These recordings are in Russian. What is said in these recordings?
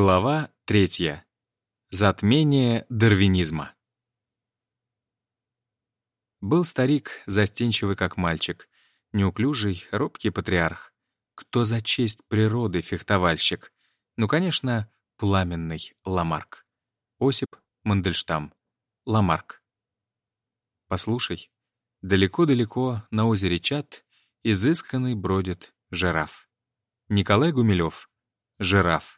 Глава третья. Затмение дарвинизма. Был старик, застенчивый как мальчик, неуклюжий, робкий патриарх. Кто за честь природы фехтовальщик? Ну, конечно, пламенный Ламарк. Осип Мандельштам. Ламарк. Послушай, далеко-далеко на озере Чат изысканный бродит жираф. Николай Гумилев. Жираф.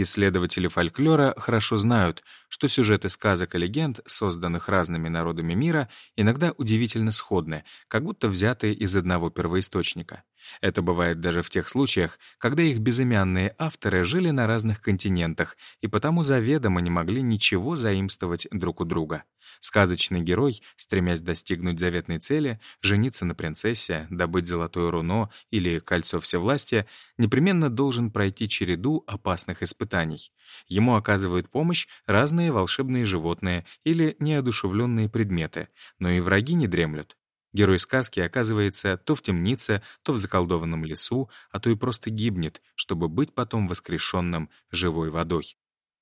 Исследователи фольклора хорошо знают, что сюжеты сказок и легенд, созданных разными народами мира, иногда удивительно сходны, как будто взяты из одного первоисточника. Это бывает даже в тех случаях, когда их безымянные авторы жили на разных континентах и потому заведомо не могли ничего заимствовать друг у друга. Сказочный герой, стремясь достигнуть заветной цели, жениться на принцессе, добыть золотое руно или кольцо всевластия, непременно должен пройти череду опасных испытаний. Ему оказывают помощь разные волшебные животные или неодушевленные предметы, но и враги не дремлют. Герой сказки оказывается то в темнице, то в заколдованном лесу, а то и просто гибнет, чтобы быть потом воскрешенным живой водой.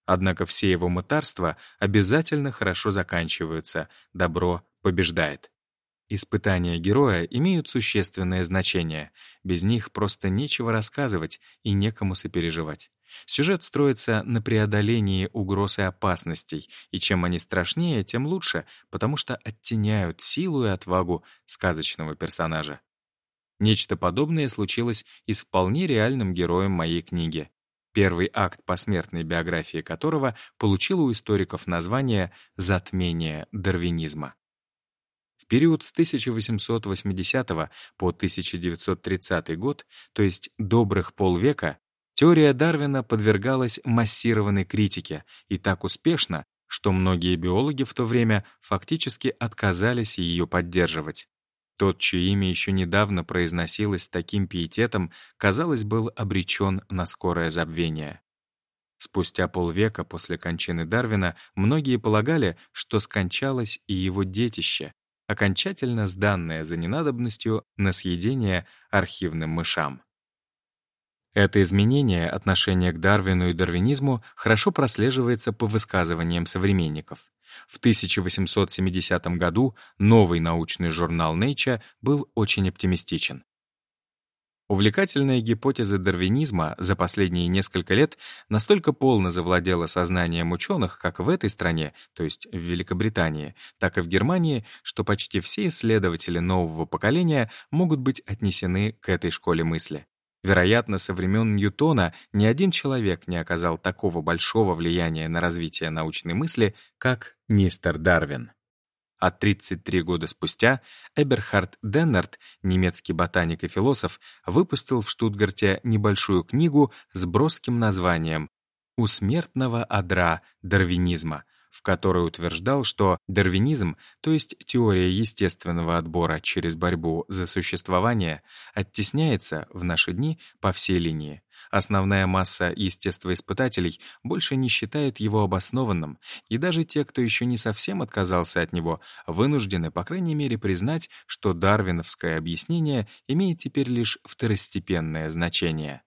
Однако все его мытарства обязательно хорошо заканчиваются, добро побеждает. Испытания героя имеют существенное значение, без них просто нечего рассказывать и некому сопереживать. Сюжет строится на преодолении угроз и опасностей, и чем они страшнее, тем лучше, потому что оттеняют силу и отвагу сказочного персонажа. Нечто подобное случилось и с вполне реальным героем моей книги первый акт посмертной биографии которого получил у историков название «Затмение дарвинизма». В период с 1880 по 1930 год, то есть добрых полвека, теория Дарвина подвергалась массированной критике и так успешно, что многие биологи в то время фактически отказались ее поддерживать. Тот, чье имя еще недавно произносилось с таким пиететом, казалось, был обречен на скорое забвение. Спустя полвека после кончины Дарвина многие полагали, что скончалось и его детище, окончательно сданное за ненадобностью на съедение архивным мышам. Это изменение отношения к Дарвину и дарвинизму хорошо прослеживается по высказываниям современников. В 1870 году новый научный журнал Nature был очень оптимистичен. Увлекательная гипотеза дарвинизма за последние несколько лет настолько полно завладела сознанием ученых как в этой стране, то есть в Великобритании, так и в Германии, что почти все исследователи нового поколения могут быть отнесены к этой школе мысли. Вероятно, со времен Ньютона ни один человек не оказал такого большого влияния на развитие научной мысли, как мистер Дарвин. А 33 года спустя Эберхард Деннерт, немецкий ботаник и философ, выпустил в Штутгарте небольшую книгу с броским названием «У смертного адра дарвинизма», в которой утверждал, что дарвинизм, то есть теория естественного отбора через борьбу за существование, оттесняется в наши дни по всей линии. Основная масса естествоиспытателей больше не считает его обоснованным, и даже те, кто еще не совсем отказался от него, вынуждены, по крайней мере, признать, что дарвиновское объяснение имеет теперь лишь второстепенное значение.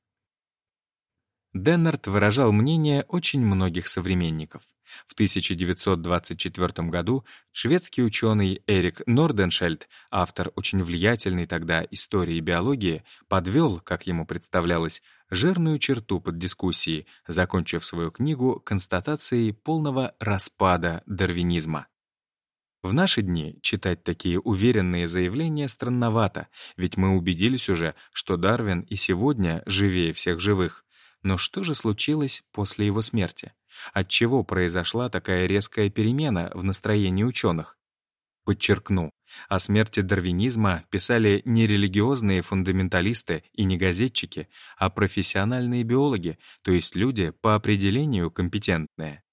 Деннерт выражал мнение очень многих современников. В 1924 году шведский ученый Эрик Норденшельд, автор очень влиятельной тогда истории биологии, подвел, как ему представлялось, жирную черту под дискуссией, закончив свою книгу констатацией полного распада дарвинизма. В наши дни читать такие уверенные заявления странновато, ведь мы убедились уже, что Дарвин и сегодня живее всех живых. Но что же случилось после его смерти? Отчего произошла такая резкая перемена в настроении ученых? Подчеркну, о смерти дарвинизма писали не религиозные фундаменталисты и не газетчики, а профессиональные биологи, то есть люди по определению компетентные.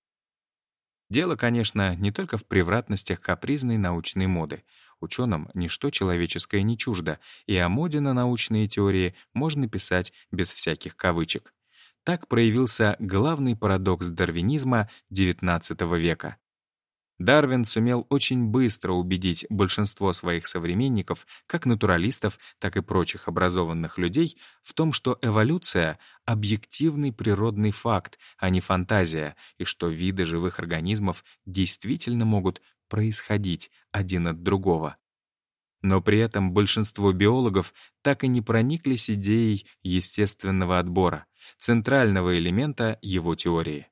Дело, конечно, не только в превратностях капризной научной моды. Ученым ничто человеческое не чуждо, и о моде на научные теории можно писать без всяких кавычек. Так проявился главный парадокс дарвинизма XIX века. Дарвин сумел очень быстро убедить большинство своих современников, как натуралистов, так и прочих образованных людей, в том, что эволюция — объективный природный факт, а не фантазия, и что виды живых организмов действительно могут происходить один от другого. Но при этом большинство биологов так и не прониклись идеей естественного отбора, центрального элемента его теории.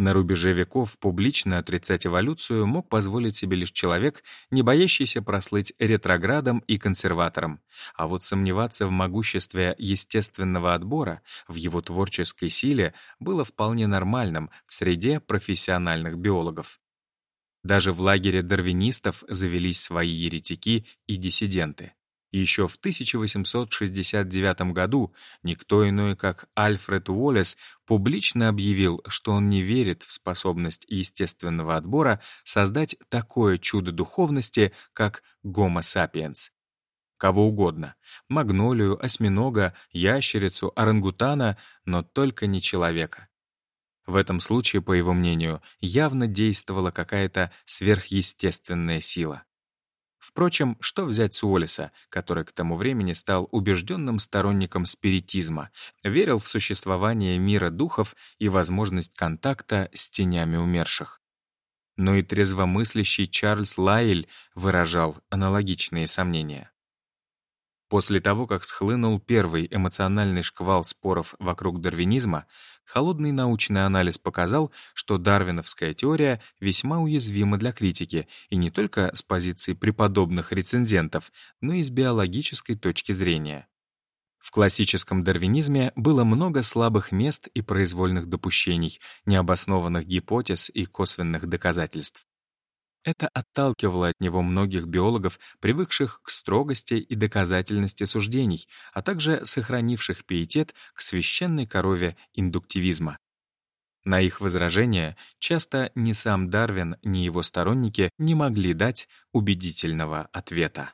На рубеже веков публично отрицать эволюцию мог позволить себе лишь человек, не боящийся прослыть ретроградом и консерватором. А вот сомневаться в могуществе естественного отбора, в его творческой силе, было вполне нормальным в среде профессиональных биологов. Даже в лагере дарвинистов завелись свои еретики и диссиденты. Еще в 1869 году никто иной, как Альфред Уоллес, публично объявил, что он не верит в способность естественного отбора создать такое чудо духовности, как Homo sapiens. Кого угодно — магнолию, осьминога, ящерицу, орангутана, но только не человека. В этом случае, по его мнению, явно действовала какая-то сверхъестественная сила. Впрочем, что взять с Уоллеса, который к тому времени стал убежденным сторонником спиритизма, верил в существование мира духов и возможность контакта с тенями умерших. Но и трезвомыслящий Чарльз Лайль выражал аналогичные сомнения. После того, как схлынул первый эмоциональный шквал споров вокруг дарвинизма, холодный научный анализ показал, что дарвиновская теория весьма уязвима для критики, и не только с позиции преподобных рецензентов, но и с биологической точки зрения. В классическом дарвинизме было много слабых мест и произвольных допущений, необоснованных гипотез и косвенных доказательств. Это отталкивало от него многих биологов, привыкших к строгости и доказательности суждений, а также сохранивших пиетет к священной корове индуктивизма. На их возражения часто ни сам Дарвин, ни его сторонники не могли дать убедительного ответа.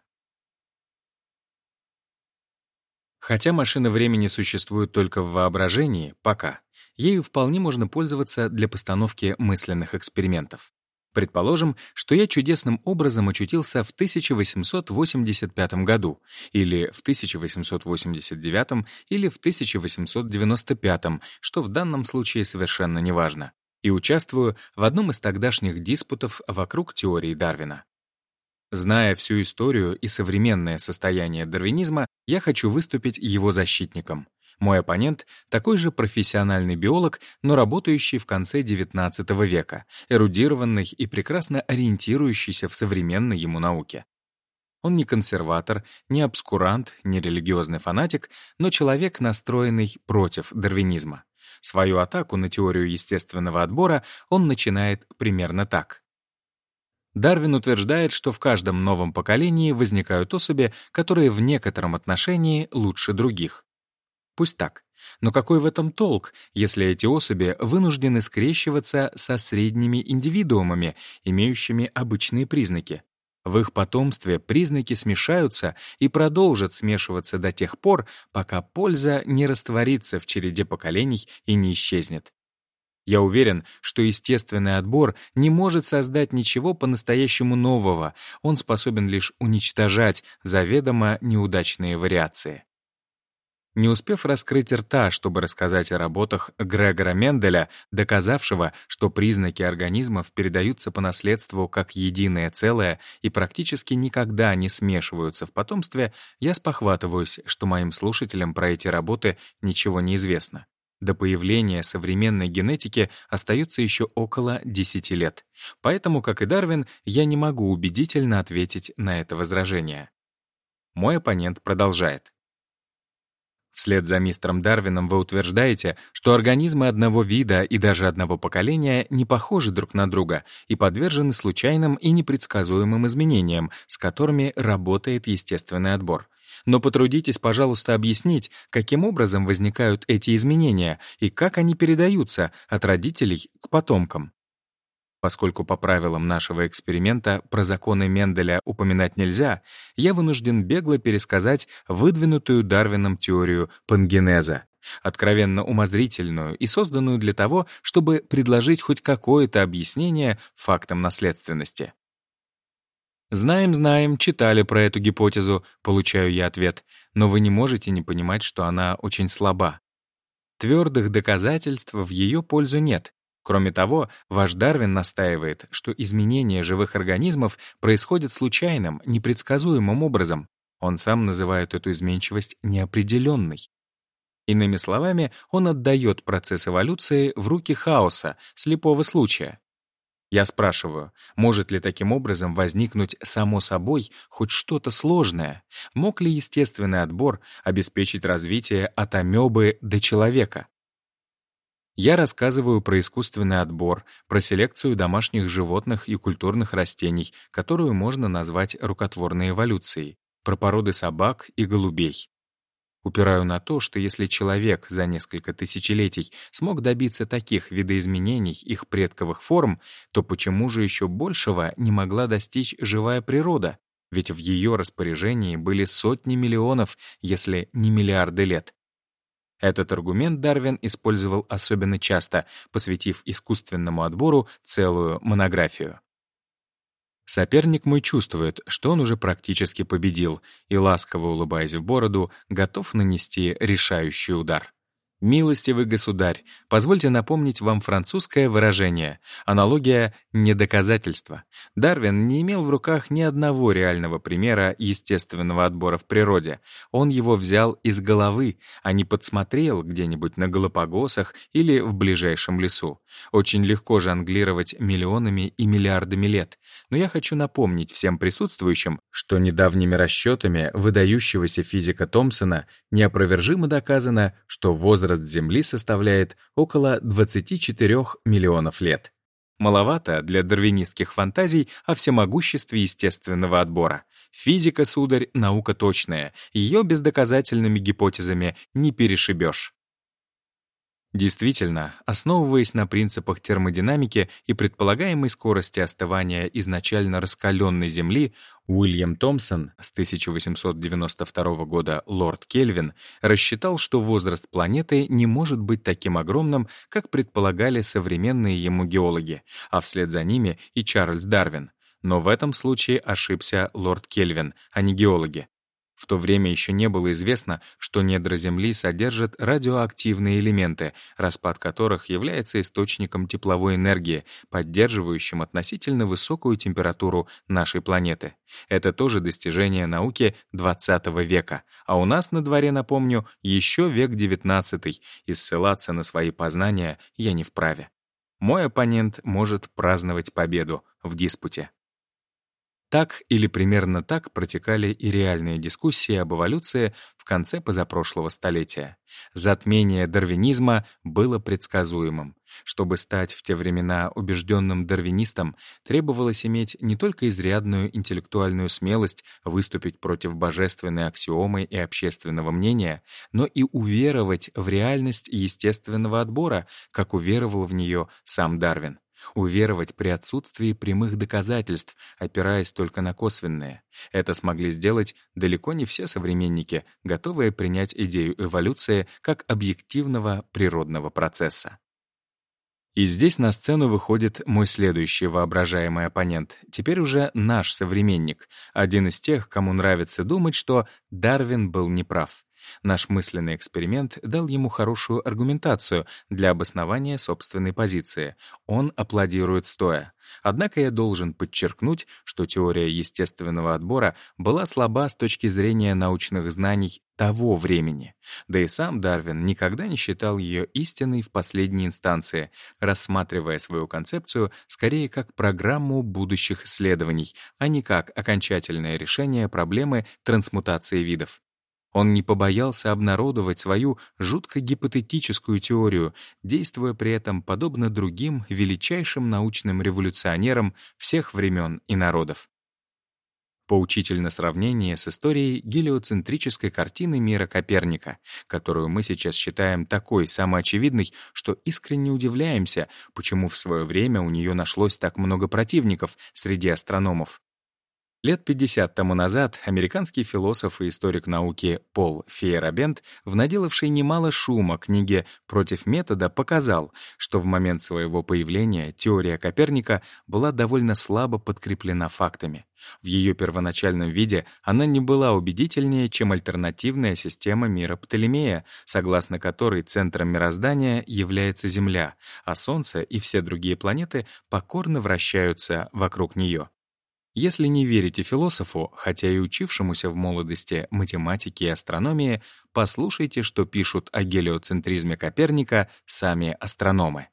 Хотя машина времени существует только в воображении, пока, ею вполне можно пользоваться для постановки мысленных экспериментов. Предположим, что я чудесным образом очутился в 1885 году, или в 1889, или в 1895, что в данном случае совершенно неважно, и участвую в одном из тогдашних диспутов вокруг теории Дарвина. Зная всю историю и современное состояние дарвинизма, я хочу выступить его защитником. Мой оппонент — такой же профессиональный биолог, но работающий в конце XIX века, эрудированный и прекрасно ориентирующийся в современной ему науке. Он не консерватор, не обскурант, не религиозный фанатик, но человек, настроенный против дарвинизма. Свою атаку на теорию естественного отбора он начинает примерно так. Дарвин утверждает, что в каждом новом поколении возникают особи, которые в некотором отношении лучше других. Пусть так. Но какой в этом толк, если эти особи вынуждены скрещиваться со средними индивидуумами, имеющими обычные признаки? В их потомстве признаки смешаются и продолжат смешиваться до тех пор, пока польза не растворится в череде поколений и не исчезнет. Я уверен, что естественный отбор не может создать ничего по-настоящему нового, он способен лишь уничтожать заведомо неудачные вариации. Не успев раскрыть рта, чтобы рассказать о работах Грегора Менделя, доказавшего, что признаки организмов передаются по наследству как единое целое и практически никогда не смешиваются в потомстве, я спохватываюсь, что моим слушателям про эти работы ничего не известно. До появления современной генетики остается еще около 10 лет. Поэтому, как и Дарвин, я не могу убедительно ответить на это возражение. Мой оппонент продолжает. Вслед за мистером Дарвином вы утверждаете, что организмы одного вида и даже одного поколения не похожи друг на друга и подвержены случайным и непредсказуемым изменениям, с которыми работает естественный отбор. Но потрудитесь, пожалуйста, объяснить, каким образом возникают эти изменения и как они передаются от родителей к потомкам. Поскольку по правилам нашего эксперимента про законы Менделя упоминать нельзя, я вынужден бегло пересказать выдвинутую Дарвином теорию пангенеза. откровенно умозрительную и созданную для того, чтобы предложить хоть какое-то объяснение фактам наследственности. «Знаем, знаем, читали про эту гипотезу», — получаю я ответ, но вы не можете не понимать, что она очень слаба. Твердых доказательств в ее пользу нет. Кроме того, ваш Дарвин настаивает, что изменения живых организмов происходят случайным, непредсказуемым образом. Он сам называет эту изменчивость неопределенной. Иными словами, он отдает процесс эволюции в руки хаоса, слепого случая. Я спрашиваю, может ли таким образом возникнуть само собой хоть что-то сложное? Мог ли естественный отбор обеспечить развитие от амебы до человека? Я рассказываю про искусственный отбор, про селекцию домашних животных и культурных растений, которую можно назвать рукотворной эволюцией, про породы собак и голубей. Упираю на то, что если человек за несколько тысячелетий смог добиться таких видоизменений их предковых форм, то почему же еще большего не могла достичь живая природа? Ведь в ее распоряжении были сотни миллионов, если не миллиарды лет. Этот аргумент Дарвин использовал особенно часто, посвятив искусственному отбору целую монографию. Соперник мой чувствует, что он уже практически победил и, ласково улыбаясь в бороду, готов нанести решающий удар. Милостивый государь, позвольте напомнить вам французское выражение, аналогия «недоказательство». Дарвин не имел в руках ни одного реального примера естественного отбора в природе. Он его взял из головы, а не подсмотрел где-нибудь на Галапагосах или в ближайшем лесу. Очень легко жонглировать миллионами и миллиардами лет. Но я хочу напомнить всем присутствующим, что недавними расчетами выдающегося физика Томпсона неопровержимо доказано, что возраст возраст Земли составляет около 24 миллионов лет. Маловато для дарвинистских фантазий о всемогуществе естественного отбора. Физика, сударь, наука точная, ее бездоказательными гипотезами не перешибешь. Действительно, основываясь на принципах термодинамики и предполагаемой скорости остывания изначально раскаленной Земли, Уильям Томпсон с 1892 года лорд Кельвин рассчитал, что возраст планеты не может быть таким огромным, как предполагали современные ему геологи, а вслед за ними и Чарльз Дарвин. Но в этом случае ошибся лорд Кельвин, а не геологи. В то время еще не было известно, что недра Земли содержат радиоактивные элементы, распад которых является источником тепловой энергии, поддерживающим относительно высокую температуру нашей планеты. Это тоже достижение науки XX века, а у нас на дворе, напомню, еще век XIX, и ссылаться на свои познания я не вправе. Мой оппонент может праздновать победу в диспуте. Так или примерно так протекали и реальные дискуссии об эволюции в конце позапрошлого столетия. Затмение дарвинизма было предсказуемым. Чтобы стать в те времена убежденным дарвинистом, требовалось иметь не только изрядную интеллектуальную смелость выступить против божественной аксиомы и общественного мнения, но и уверовать в реальность естественного отбора, как уверовал в нее сам Дарвин. Уверовать при отсутствии прямых доказательств, опираясь только на косвенные. Это смогли сделать далеко не все современники, готовые принять идею эволюции как объективного природного процесса. И здесь на сцену выходит мой следующий воображаемый оппонент, теперь уже наш современник, один из тех, кому нравится думать, что Дарвин был неправ. Наш мысленный эксперимент дал ему хорошую аргументацию для обоснования собственной позиции. Он аплодирует стоя. Однако я должен подчеркнуть, что теория естественного отбора была слаба с точки зрения научных знаний того времени. Да и сам Дарвин никогда не считал ее истинной в последней инстанции, рассматривая свою концепцию скорее как программу будущих исследований, а не как окончательное решение проблемы трансмутации видов. Он не побоялся обнародовать свою жутко гипотетическую теорию, действуя при этом подобно другим величайшим научным революционерам всех времен и народов. Поучительно сравнение с историей гелиоцентрической картины мира Коперника, которую мы сейчас считаем такой самоочевидной, что искренне удивляемся, почему в свое время у нее нашлось так много противников среди астрономов. Лет 50 тому назад американский философ и историк науки Пол Фейерабент, внаделавший немало шума книге «Против метода», показал, что в момент своего появления теория Коперника была довольно слабо подкреплена фактами. В ее первоначальном виде она не была убедительнее, чем альтернативная система мира Птолемея, согласно которой центром мироздания является Земля, а Солнце и все другие планеты покорно вращаются вокруг нее. Если не верите философу, хотя и учившемуся в молодости математике и астрономии, послушайте, что пишут о гелиоцентризме Коперника сами астрономы.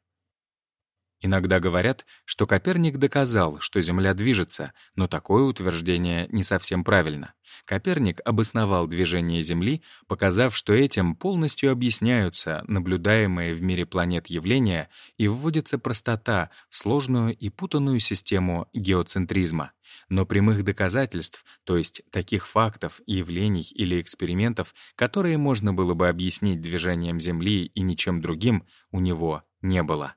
Иногда говорят, что Коперник доказал, что Земля движется, но такое утверждение не совсем правильно. Коперник обосновал движение Земли, показав, что этим полностью объясняются наблюдаемые в мире планет явления и вводится простота в сложную и путанную систему геоцентризма. Но прямых доказательств, то есть таких фактов, явлений или экспериментов, которые можно было бы объяснить движением Земли и ничем другим, у него не было.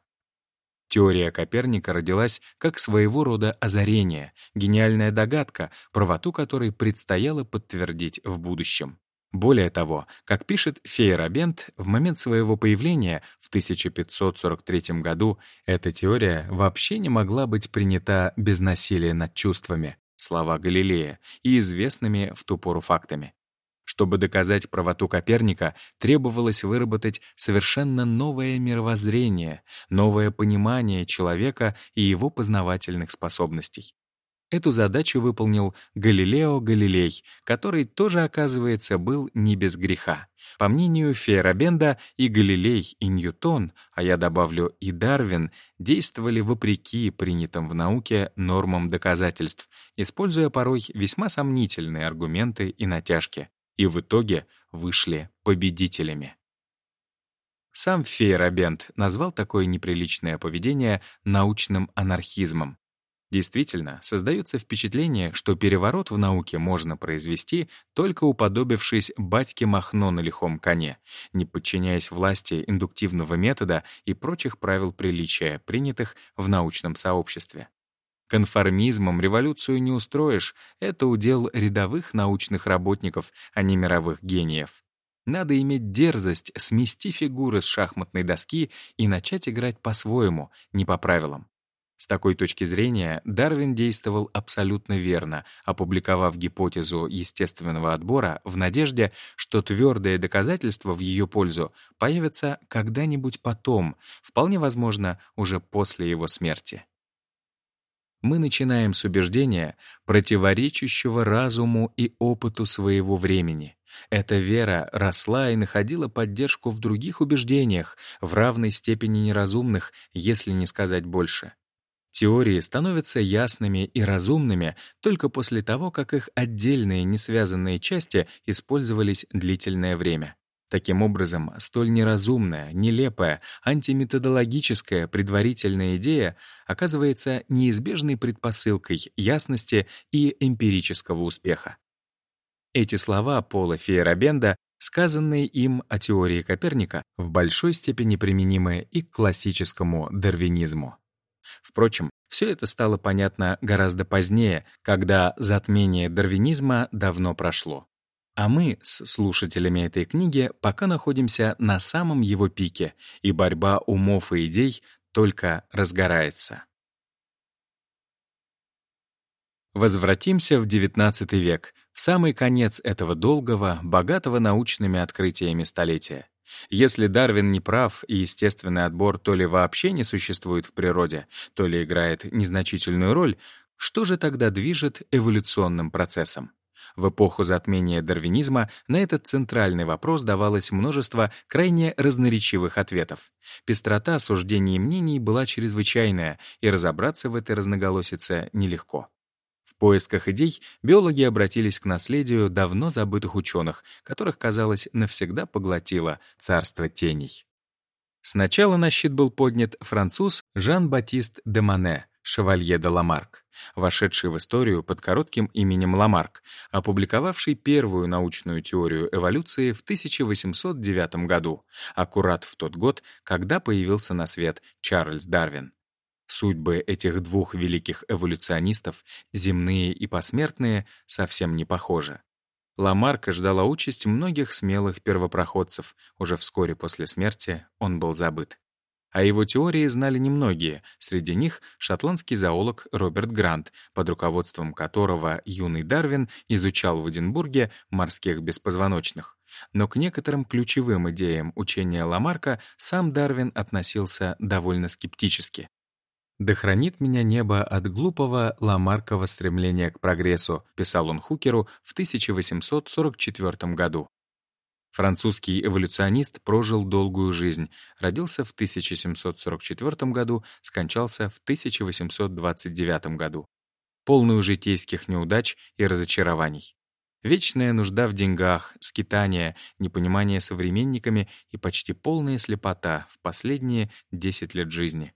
Теория Коперника родилась как своего рода озарение, гениальная догадка, правоту которой предстояло подтвердить в будущем. Более того, как пишет Фейерабент, в момент своего появления в 1543 году эта теория вообще не могла быть принята без насилия над чувствами, слова Галилея, и известными в ту пору фактами. Чтобы доказать правоту Коперника, требовалось выработать совершенно новое мировоззрение, новое понимание человека и его познавательных способностей. Эту задачу выполнил Галилео Галилей, который тоже, оказывается, был не без греха. По мнению Фейерабенда, и Галилей, и Ньютон, а я добавлю и Дарвин, действовали вопреки принятым в науке нормам доказательств, используя порой весьма сомнительные аргументы и натяжки и в итоге вышли победителями. Сам Фейерабент назвал такое неприличное поведение научным анархизмом. Действительно, создается впечатление, что переворот в науке можно произвести, только уподобившись батьке Махно на лихом коне, не подчиняясь власти индуктивного метода и прочих правил приличия, принятых в научном сообществе. Конформизмом революцию не устроишь, это удел рядовых научных работников, а не мировых гениев. Надо иметь дерзость смести фигуры с шахматной доски и начать играть по-своему, не по правилам. С такой точки зрения Дарвин действовал абсолютно верно, опубликовав гипотезу естественного отбора в надежде, что твердые доказательства в ее пользу появятся когда-нибудь потом, вполне возможно, уже после его смерти мы начинаем с убеждения, противоречащего разуму и опыту своего времени. Эта вера росла и находила поддержку в других убеждениях, в равной степени неразумных, если не сказать больше. Теории становятся ясными и разумными только после того, как их отдельные несвязанные части использовались длительное время. Таким образом, столь неразумная, нелепая, антиметодологическая предварительная идея оказывается неизбежной предпосылкой ясности и эмпирического успеха. Эти слова Пола Фейерабенда, сказанные им о теории Коперника, в большой степени применимы и к классическому дарвинизму. Впрочем, все это стало понятно гораздо позднее, когда затмение дарвинизма давно прошло. А мы с слушателями этой книги пока находимся на самом его пике, и борьба умов и идей только разгорается. Возвратимся в XIX век, в самый конец этого долгого, богатого научными открытиями столетия. Если Дарвин не прав, и естественный отбор то ли вообще не существует в природе, то ли играет незначительную роль, что же тогда движет эволюционным процессом? В эпоху затмения дарвинизма на этот центральный вопрос давалось множество крайне разноречивых ответов. Пестрота суждений и мнений была чрезвычайная, и разобраться в этой разноголосице нелегко. В поисках идей биологи обратились к наследию давно забытых ученых, которых, казалось, навсегда поглотило царство теней. Сначала на щит был поднят француз Жан-Батист де Мане, шевалье де Ламарк вошедший в историю под коротким именем Ламарк, опубликовавший первую научную теорию эволюции в 1809 году, аккурат в тот год, когда появился на свет Чарльз Дарвин. Судьбы этих двух великих эволюционистов, земные и посмертные, совсем не похожи. Ламарка ждала участь многих смелых первопроходцев, уже вскоре после смерти он был забыт. О его теории знали немногие, среди них шотландский зоолог Роберт Грант, под руководством которого юный Дарвин изучал в Эдинбурге морских беспозвоночных. Но к некоторым ключевым идеям учения Ламарка сам Дарвин относился довольно скептически. «Да хранит меня небо от глупого ламаркова стремления к прогрессу», писал он Хукеру в 1844 году. Французский эволюционист прожил долгую жизнь, родился в 1744 году, скончался в 1829 году. Полную житейских неудач и разочарований. Вечная нужда в деньгах, скитание, непонимание современниками и почти полная слепота в последние 10 лет жизни.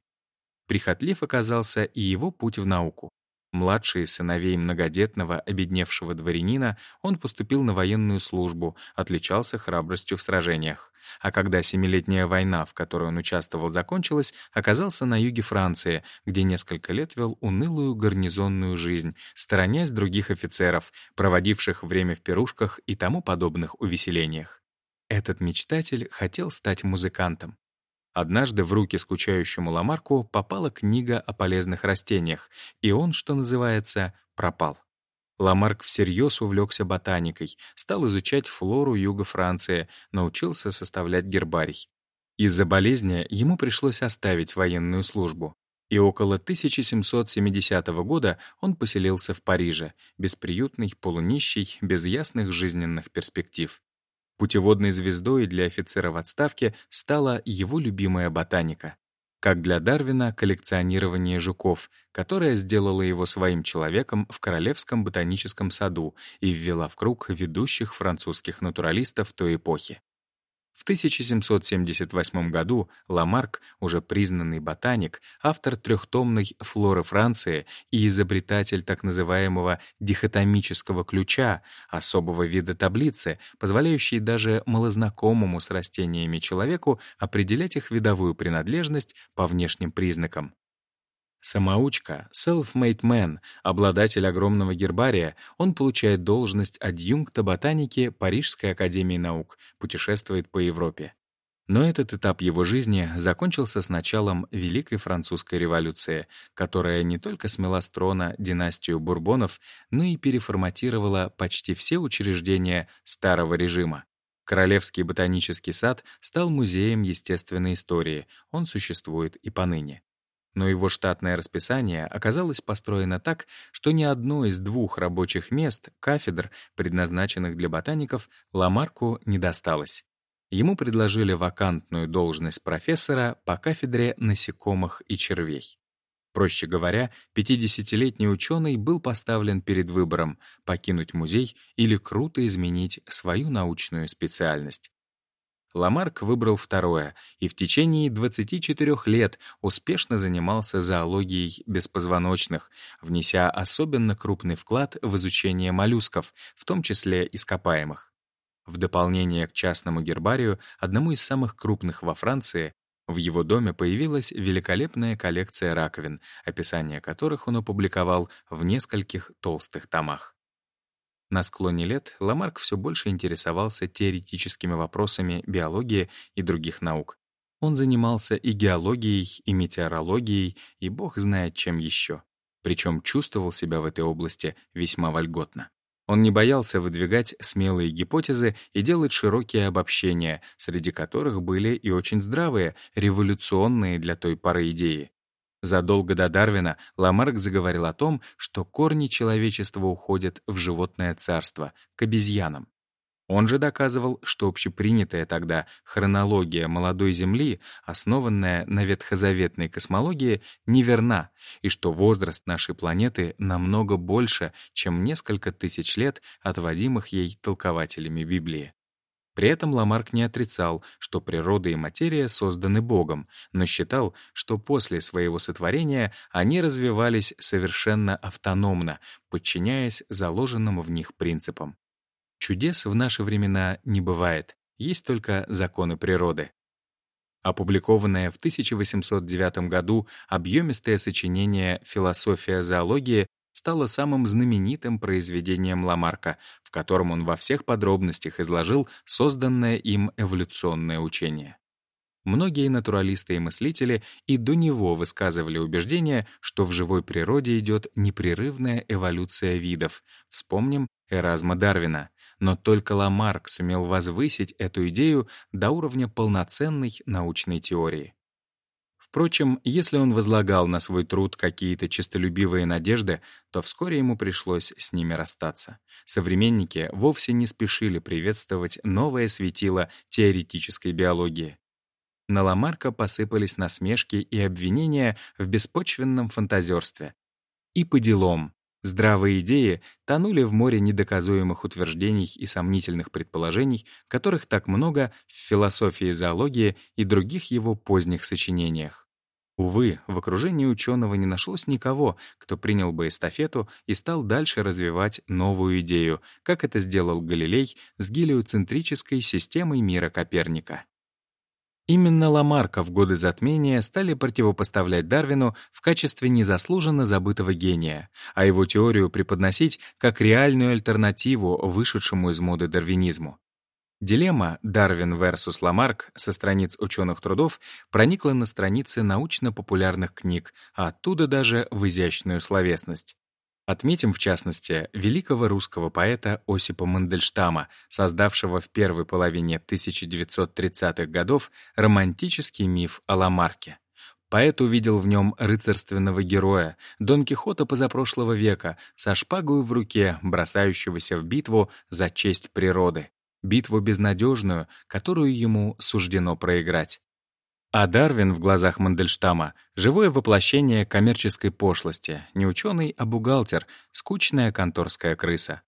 Прихотлив оказался и его путь в науку. Младший сыновей многодетного, обедневшего дворянина, он поступил на военную службу, отличался храбростью в сражениях. А когда Семилетняя война, в которой он участвовал, закончилась, оказался на юге Франции, где несколько лет вел унылую гарнизонную жизнь, сторонясь других офицеров, проводивших время в пирушках и тому подобных увеселениях. Этот мечтатель хотел стать музыкантом. Однажды в руки скучающему Ламарку попала книга о полезных растениях, и он, что называется, пропал. Ламарк всерьез увлекся ботаникой, стал изучать флору юга Франции, научился составлять гербарий. Из-за болезни ему пришлось оставить военную службу. И около 1770 года он поселился в Париже, бесприютный, полунищий, без ясных жизненных перспектив. Путеводной звездой для офицера в отставке стала его любимая ботаника. Как для Дарвина коллекционирование жуков, которое сделало его своим человеком в Королевском ботаническом саду и ввела в круг ведущих французских натуралистов той эпохи. В 1778 году Ламарк, уже признанный ботаник, автор трехтомной «Флоры Франции» и изобретатель так называемого дихотомического ключа, особого вида таблицы, позволяющей даже малознакомому с растениями человеку определять их видовую принадлежность по внешним признакам. Самоучка, self-made man, обладатель огромного гербария, он получает должность адъюнкта ботаники Парижской академии наук, путешествует по Европе. Но этот этап его жизни закончился с началом Великой Французской революции, которая не только смела с трона династию Бурбонов, но и переформатировала почти все учреждения старого режима. Королевский ботанический сад стал музеем естественной истории, он существует и поныне но его штатное расписание оказалось построено так, что ни одно из двух рабочих мест, кафедр, предназначенных для ботаников, Ламарку не досталось. Ему предложили вакантную должность профессора по кафедре насекомых и червей. Проще говоря, 50-летний ученый был поставлен перед выбором покинуть музей или круто изменить свою научную специальность. Ламарк выбрал второе и в течение 24 лет успешно занимался зоологией беспозвоночных, внеся особенно крупный вклад в изучение моллюсков, в том числе ископаемых. В дополнение к частному гербарию, одному из самых крупных во Франции, в его доме появилась великолепная коллекция раковин, описание которых он опубликовал в нескольких толстых томах. На склоне лет Ламарк все больше интересовался теоретическими вопросами биологии и других наук. Он занимался и геологией, и метеорологией, и бог знает чем еще. Причем чувствовал себя в этой области весьма вольготно. Он не боялся выдвигать смелые гипотезы и делать широкие обобщения, среди которых были и очень здравые, революционные для той поры идеи. Задолго до Дарвина Ламарк заговорил о том, что корни человечества уходят в животное царство, к обезьянам. Он же доказывал, что общепринятая тогда хронология молодой Земли, основанная на ветхозаветной космологии, неверна, и что возраст нашей планеты намного больше, чем несколько тысяч лет, отводимых ей толкователями Библии. При этом Ламарк не отрицал, что природа и материя созданы Богом, но считал, что после своего сотворения они развивались совершенно автономно, подчиняясь заложенным в них принципам. Чудес в наши времена не бывает, есть только законы природы. Опубликованное в 1809 году объемистое сочинение «Философия зоологии» стало самым знаменитым произведением Ламарка, в котором он во всех подробностях изложил созданное им эволюционное учение. Многие натуралисты и мыслители и до него высказывали убеждение, что в живой природе идет непрерывная эволюция видов. Вспомним Эразма Дарвина. Но только Ламарк сумел возвысить эту идею до уровня полноценной научной теории. Впрочем, если он возлагал на свой труд какие-то честолюбивые надежды, то вскоре ему пришлось с ними расстаться. Современники вовсе не спешили приветствовать новое светило теоретической биологии. На Ламарка посыпались насмешки и обвинения в беспочвенном фантазерстве. И по делам. Здравые идеи тонули в море недоказуемых утверждений и сомнительных предположений, которых так много в философии зоологии и других его поздних сочинениях. Увы, в окружении ученого не нашлось никого, кто принял бы эстафету и стал дальше развивать новую идею, как это сделал Галилей с гелиоцентрической системой мира Коперника. Именно Ламарка в годы затмения стали противопоставлять Дарвину в качестве незаслуженно забытого гения, а его теорию преподносить как реальную альтернативу вышедшему из моды дарвинизму. Дилемма «Дарвин versus Ламарк» со страниц ученых трудов проникла на страницы научно-популярных книг, а оттуда даже в изящную словесность. Отметим, в частности, великого русского поэта Осипа Мандельштама, создавшего в первой половине 1930-х годов романтический миф о Ламарке. Поэт увидел в нем рыцарственного героя, Дон Кихота позапрошлого века, со шпагою в руке, бросающегося в битву за честь природы. Битву безнадежную, которую ему суждено проиграть. А Дарвин в глазах Мандельштама — живое воплощение коммерческой пошлости, не ученый, а бухгалтер, скучная конторская крыса.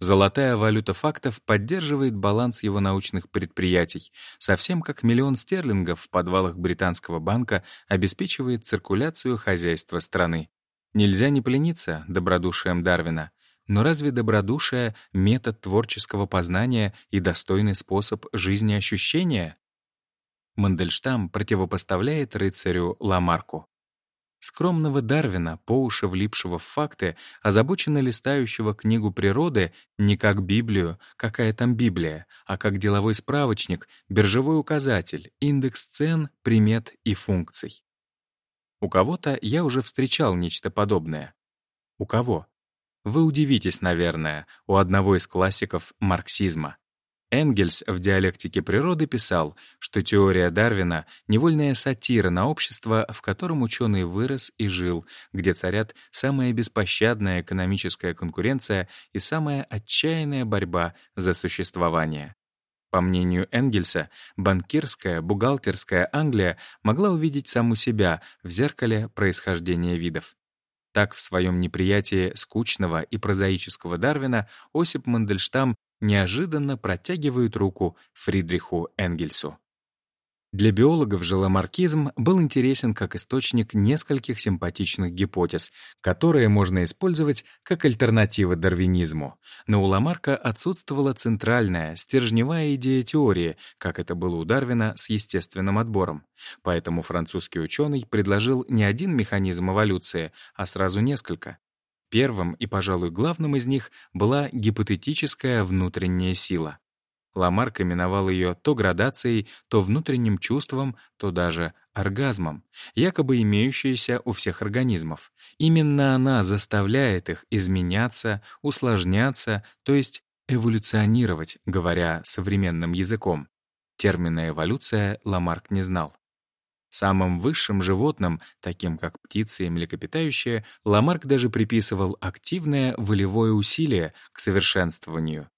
Золотая валюта фактов поддерживает баланс его научных предприятий, совсем как миллион стерлингов в подвалах британского банка обеспечивает циркуляцию хозяйства страны. Нельзя не плениться добродушием Дарвина. Но разве добродушие — метод творческого познания и достойный способ жизнеощущения? Мандельштам противопоставляет рыцарю Ламарку. Скромного Дарвина, по уши влипшего в факты, озабоченно листающего книгу природы не как Библию, какая там Библия, а как деловой справочник, биржевой указатель, индекс цен, примет и функций. У кого-то я уже встречал нечто подобное. У кого? Вы удивитесь, наверное, у одного из классиков марксизма. Энгельс в «Диалектике природы» писал, что теория Дарвина — невольная сатира на общество, в котором ученый вырос и жил, где царят самая беспощадная экономическая конкуренция и самая отчаянная борьба за существование. По мнению Энгельса, банкирская, бухгалтерская Англия могла увидеть саму себя в зеркале происхождения видов. Так, в своем неприятии скучного и прозаического Дарвина Осип Мандельштам неожиданно протягивают руку Фридриху Энгельсу. Для биологов же ламаркизм был интересен как источник нескольких симпатичных гипотез, которые можно использовать как альтернатива дарвинизму. Но у Ламарка отсутствовала центральная, стержневая идея теории, как это было у Дарвина с естественным отбором. Поэтому французский ученый предложил не один механизм эволюции, а сразу несколько. Первым и, пожалуй, главным из них была гипотетическая внутренняя сила. Ламарк именовал ее то градацией, то внутренним чувством, то даже оргазмом, якобы имеющейся у всех организмов. Именно она заставляет их изменяться, усложняться, то есть эволюционировать, говоря современным языком. Термина «эволюция» Ламарк не знал. Самым высшим животным, таким как птицы и млекопитающие, Ламарк даже приписывал активное волевое усилие к совершенствованию.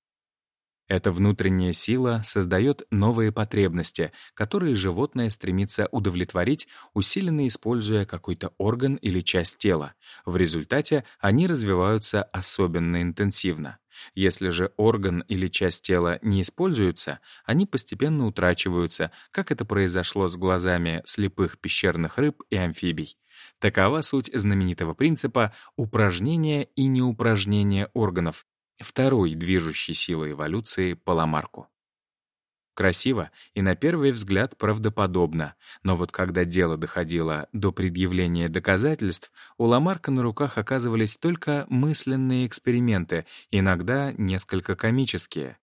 Эта внутренняя сила создает новые потребности, которые животное стремится удовлетворить, усиленно используя какой-то орган или часть тела. В результате они развиваются особенно интенсивно. Если же орган или часть тела не используются, они постепенно утрачиваются, как это произошло с глазами слепых пещерных рыб и амфибий. Такова суть знаменитого принципа упражнения и неупражнения органов, второй движущей силы эволюции по Ламарку. Красиво и на первый взгляд правдоподобно, но вот когда дело доходило до предъявления доказательств, у Ламарка на руках оказывались только мысленные эксперименты, иногда несколько комические.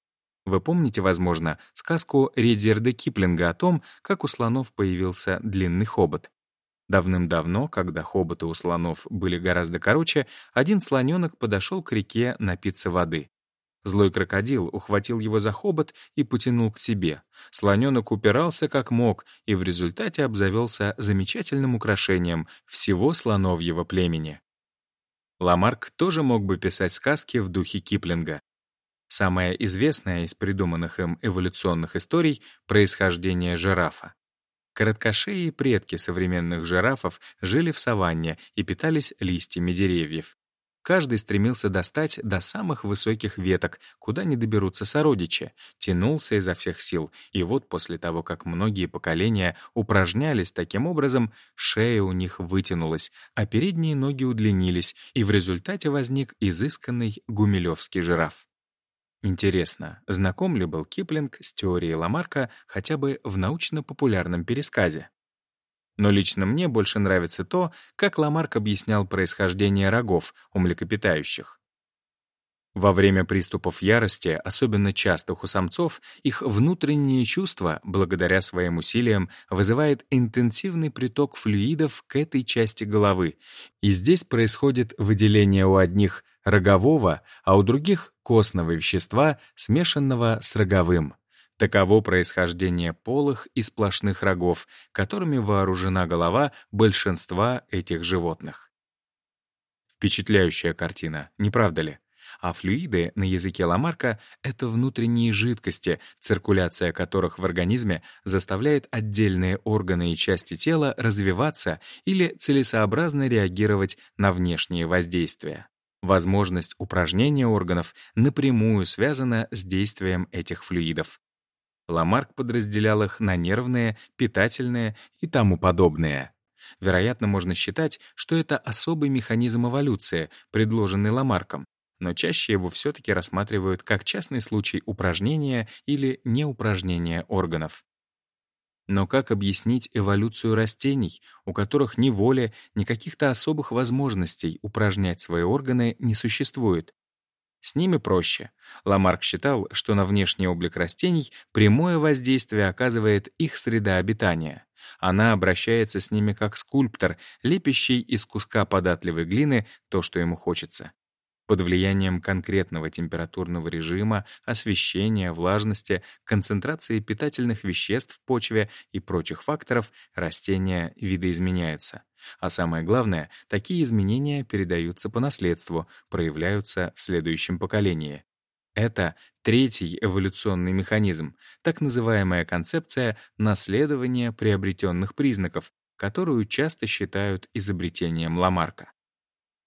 Вы помните, возможно, сказку Редерда Киплинга о том, как у слонов появился длинный хобот? Давным-давно, когда хоботы у слонов были гораздо короче, один слоненок подошел к реке напиться воды. Злой крокодил ухватил его за хобот и потянул к себе. Слоненок упирался как мог и в результате обзавелся замечательным украшением всего слоновьего племени. Ламарк тоже мог бы писать сказки в духе Киплинга. Самая известная из придуманных им эволюционных историй — происхождение жирафа. Короткошеи предки современных жирафов жили в саванне и питались листьями деревьев. Каждый стремился достать до самых высоких веток, куда не доберутся сородичи, тянулся изо всех сил, и вот после того, как многие поколения упражнялись таким образом, шея у них вытянулась, а передние ноги удлинились, и в результате возник изысканный гумилевский жираф. Интересно, знаком ли был Киплинг с теорией Ламарка хотя бы в научно-популярном пересказе? Но лично мне больше нравится то, как Ламарк объяснял происхождение рогов у млекопитающих. Во время приступов ярости, особенно частых у самцов, их внутренние чувства, благодаря своим усилиям, вызывает интенсивный приток флюидов к этой части головы, и здесь происходит выделение у одних рогового, а у других — костного вещества, смешанного с роговым. Таково происхождение полых и сплошных рогов, которыми вооружена голова большинства этих животных. Впечатляющая картина, не правда ли? А флюиды на языке Ламарка — это внутренние жидкости, циркуляция которых в организме заставляет отдельные органы и части тела развиваться или целесообразно реагировать на внешние воздействия. Возможность упражнения органов напрямую связана с действием этих флюидов. Ламарк подразделял их на нервные, питательные и тому подобные. Вероятно, можно считать, что это особый механизм эволюции, предложенный Ламарком, но чаще его все-таки рассматривают как частный случай упражнения или неупражнения органов. Но как объяснить эволюцию растений, у которых ни воли, ни каких-то особых возможностей упражнять свои органы не существует? С ними проще. Ламарк считал, что на внешний облик растений прямое воздействие оказывает их среда обитания. Она обращается с ними как скульптор, лепящий из куска податливой глины то, что ему хочется. Под влиянием конкретного температурного режима, освещения, влажности, концентрации питательных веществ в почве и прочих факторов растения видоизменяются. А самое главное, такие изменения передаются по наследству, проявляются в следующем поколении. Это третий эволюционный механизм, так называемая концепция наследования приобретенных признаков, которую часто считают изобретением Ламарка.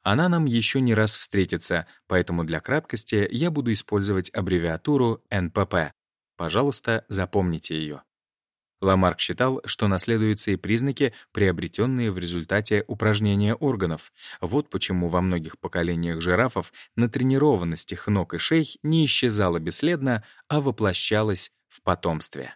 Она нам еще не раз встретится, поэтому для краткости я буду использовать аббревиатуру НПП. Пожалуйста, запомните ее. Ламарк считал, что наследуются и признаки, приобретенные в результате упражнения органов. Вот почему во многих поколениях жирафов натренированность их ног и шей не исчезала бесследно, а воплощалась в потомстве.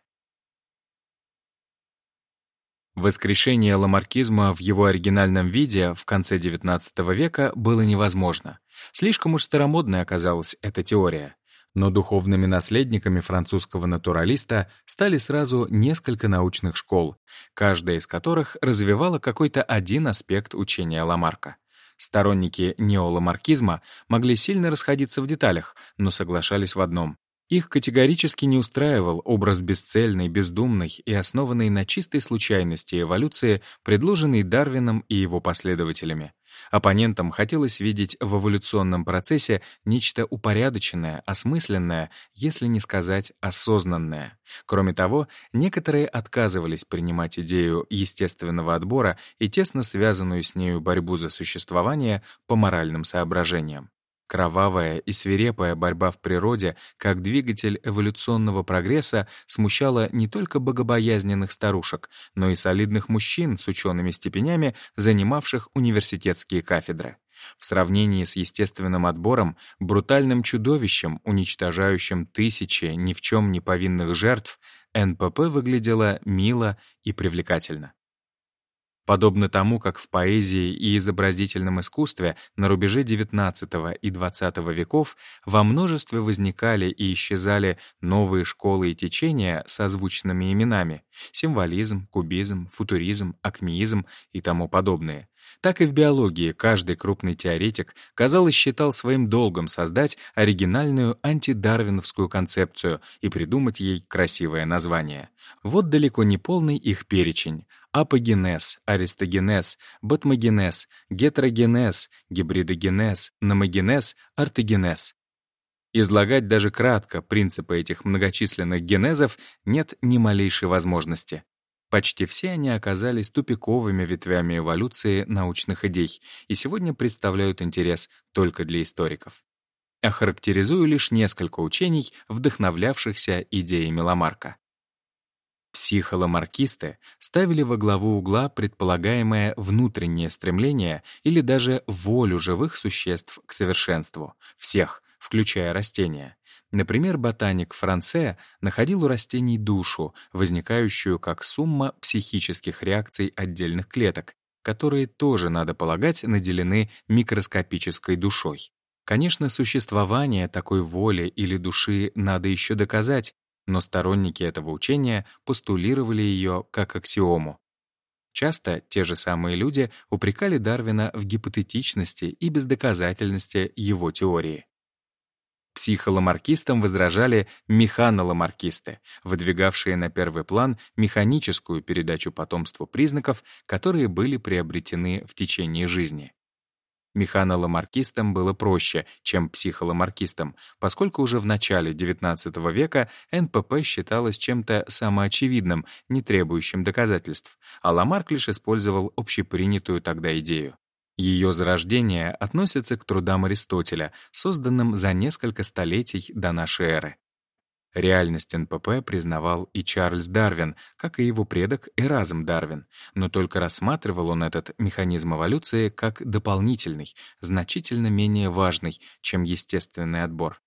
Воскрешение ламаркизма в его оригинальном виде в конце XIX века было невозможно. Слишком уж старомодной оказалась эта теория. Но духовными наследниками французского натуралиста стали сразу несколько научных школ, каждая из которых развивала какой-то один аспект учения Ламарка. Сторонники неоламаркизма могли сильно расходиться в деталях, но соглашались в одном их категорически не устраивал образ бесцельной, бездумной и основанной на чистой случайности эволюции, предложенный Дарвином и его последователями. Оппонентам хотелось видеть в эволюционном процессе нечто упорядоченное, осмысленное, если не сказать осознанное. Кроме того, некоторые отказывались принимать идею естественного отбора и тесно связанную с нею борьбу за существование по моральным соображениям. Кровавая и свирепая борьба в природе, как двигатель эволюционного прогресса, смущала не только богобоязненных старушек, но и солидных мужчин с учеными степенями, занимавших университетские кафедры. В сравнении с естественным отбором, брутальным чудовищем, уничтожающим тысячи ни в чем не повинных жертв, НПП выглядела мило и привлекательно. Подобно тому, как в поэзии и изобразительном искусстве на рубеже XIX и XX веков во множестве возникали и исчезали новые школы и течения с озвученными именами — символизм, кубизм, футуризм, акмеизм и тому подобные, так и в биологии каждый крупный теоретик, казалось, считал своим долгом создать оригинальную антидарвиновскую концепцию и придумать ей красивое название. Вот далеко не полный их перечень. Апогенез, аристогенез, ботмогенез, гетерогенез, гибридогенез, номогенез, ортогенез. Излагать даже кратко принципы этих многочисленных генезов нет ни малейшей возможности. Почти все они оказались тупиковыми ветвями эволюции научных идей и сегодня представляют интерес только для историков. Охарактеризую лишь несколько учений, вдохновлявшихся идеями Ламарка. Психоламаркисты ставили во главу угла предполагаемое внутреннее стремление или даже волю живых существ к совершенству, всех, включая растения, Например, ботаник Франце находил у растений душу, возникающую как сумма психических реакций отдельных клеток, которые тоже, надо полагать, наделены микроскопической душой. Конечно, существование такой воли или души надо еще доказать, но сторонники этого учения постулировали ее как аксиому. Часто те же самые люди упрекали Дарвина в гипотетичности и бездоказательности его теории. Психоламаркистам возражали механоламаркисты, выдвигавшие на первый план механическую передачу потомству признаков, которые были приобретены в течение жизни. Механоламаркистам было проще, чем психоламаркистам, поскольку уже в начале XIX века НПП считалось чем-то самоочевидным, не требующим доказательств, а Ламарк лишь использовал общепринятую тогда идею. Ее зарождение относится к трудам Аристотеля, созданным за несколько столетий до нашей эры. Реальность НПП признавал и Чарльз Дарвин, как и его предок Эразм Дарвин, но только рассматривал он этот механизм эволюции как дополнительный, значительно менее важный, чем естественный отбор.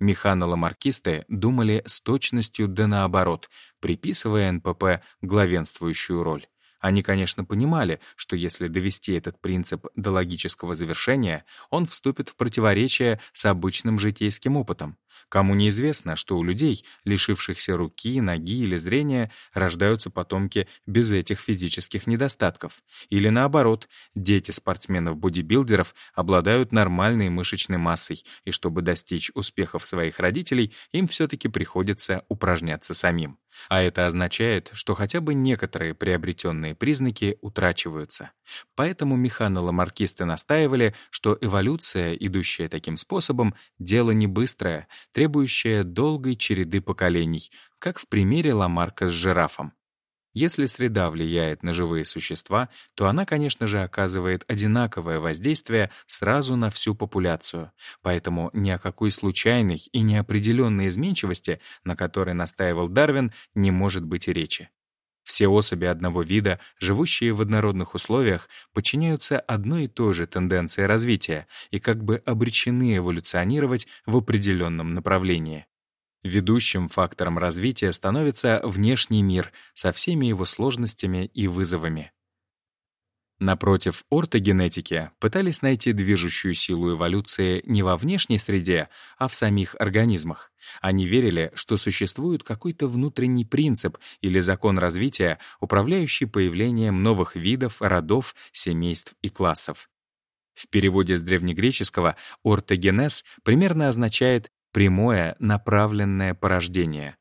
Механоламаркисты думали с точностью да наоборот, приписывая НПП главенствующую роль. Они, конечно, понимали, что если довести этот принцип до логического завершения, он вступит в противоречие с обычным житейским опытом. Кому неизвестно, что у людей, лишившихся руки, ноги или зрения, рождаются потомки без этих физических недостатков. Или наоборот, дети спортсменов-бодибилдеров обладают нормальной мышечной массой, и чтобы достичь успехов своих родителей, им все-таки приходится упражняться самим. А это означает, что хотя бы некоторые приобретенные признаки утрачиваются. Поэтому механоломаркисты настаивали, что эволюция, идущая таким способом, дело не быстрое, требующее долгой череды поколений, как в примере Ламарка с жирафом. Если среда влияет на живые существа, то она, конечно же, оказывает одинаковое воздействие сразу на всю популяцию. Поэтому ни о какой случайной и неопределенной изменчивости, на которой настаивал Дарвин, не может быть и речи. Все особи одного вида, живущие в однородных условиях, подчиняются одной и той же тенденции развития и как бы обречены эволюционировать в определенном направлении. Ведущим фактором развития становится внешний мир со всеми его сложностями и вызовами. Напротив, ортогенетики пытались найти движущую силу эволюции не во внешней среде, а в самих организмах. Они верили, что существует какой-то внутренний принцип или закон развития, управляющий появлением новых видов, родов, семейств и классов. В переводе с древнегреческого ортогенез примерно означает прямое направленное порождение.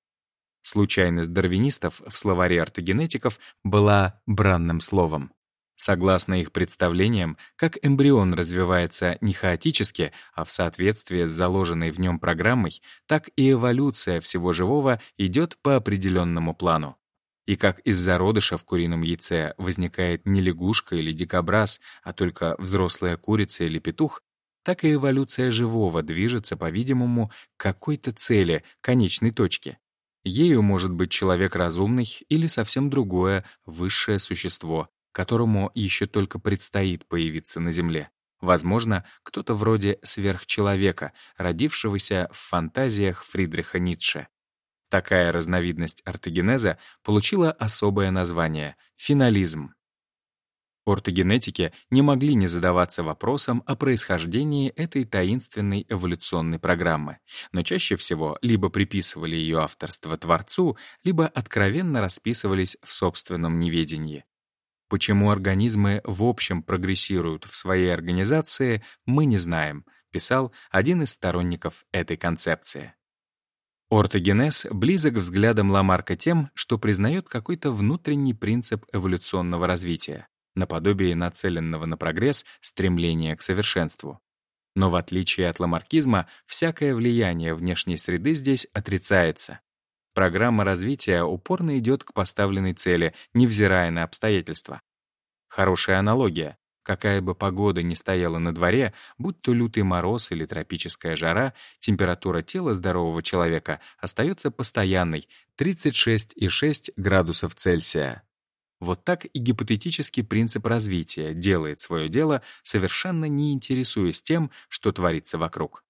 Случайность дарвинистов в словаре ортогенетиков была бранным словом. Согласно их представлениям, как эмбрион развивается не хаотически, а в соответствии с заложенной в нем программой, так и эволюция всего живого идет по определенному плану. И как из зародыша в курином яйце возникает не лягушка или дикобраз, а только взрослая курица или петух, так и эволюция живого движется, по-видимому, к какой-то цели, конечной точке. Ею может быть человек разумный или совсем другое, высшее существо, которому еще только предстоит появиться на Земле. Возможно, кто-то вроде сверхчеловека, родившегося в фантазиях Фридриха Ницше. Такая разновидность ортогенеза получила особое название — финализм. Ортогенетики не могли не задаваться вопросом о происхождении этой таинственной эволюционной программы, но чаще всего либо приписывали ее авторство Творцу, либо откровенно расписывались в собственном неведении. Почему организмы в общем прогрессируют в своей организации, мы не знаем, писал один из сторонников этой концепции. Ортогенез близок взглядам Ламарка тем, что признает какой-то внутренний принцип эволюционного развития наподобие нацеленного на прогресс стремления к совершенству. Но в отличие от ламаркизма, всякое влияние внешней среды здесь отрицается. Программа развития упорно идет к поставленной цели, невзирая на обстоятельства. Хорошая аналогия. Какая бы погода ни стояла на дворе, будь то лютый мороз или тропическая жара, температура тела здорового человека остается постоянной — 36,6 градусов Цельсия. Вот так и гипотетический принцип развития делает свое дело, совершенно не интересуясь тем, что творится вокруг.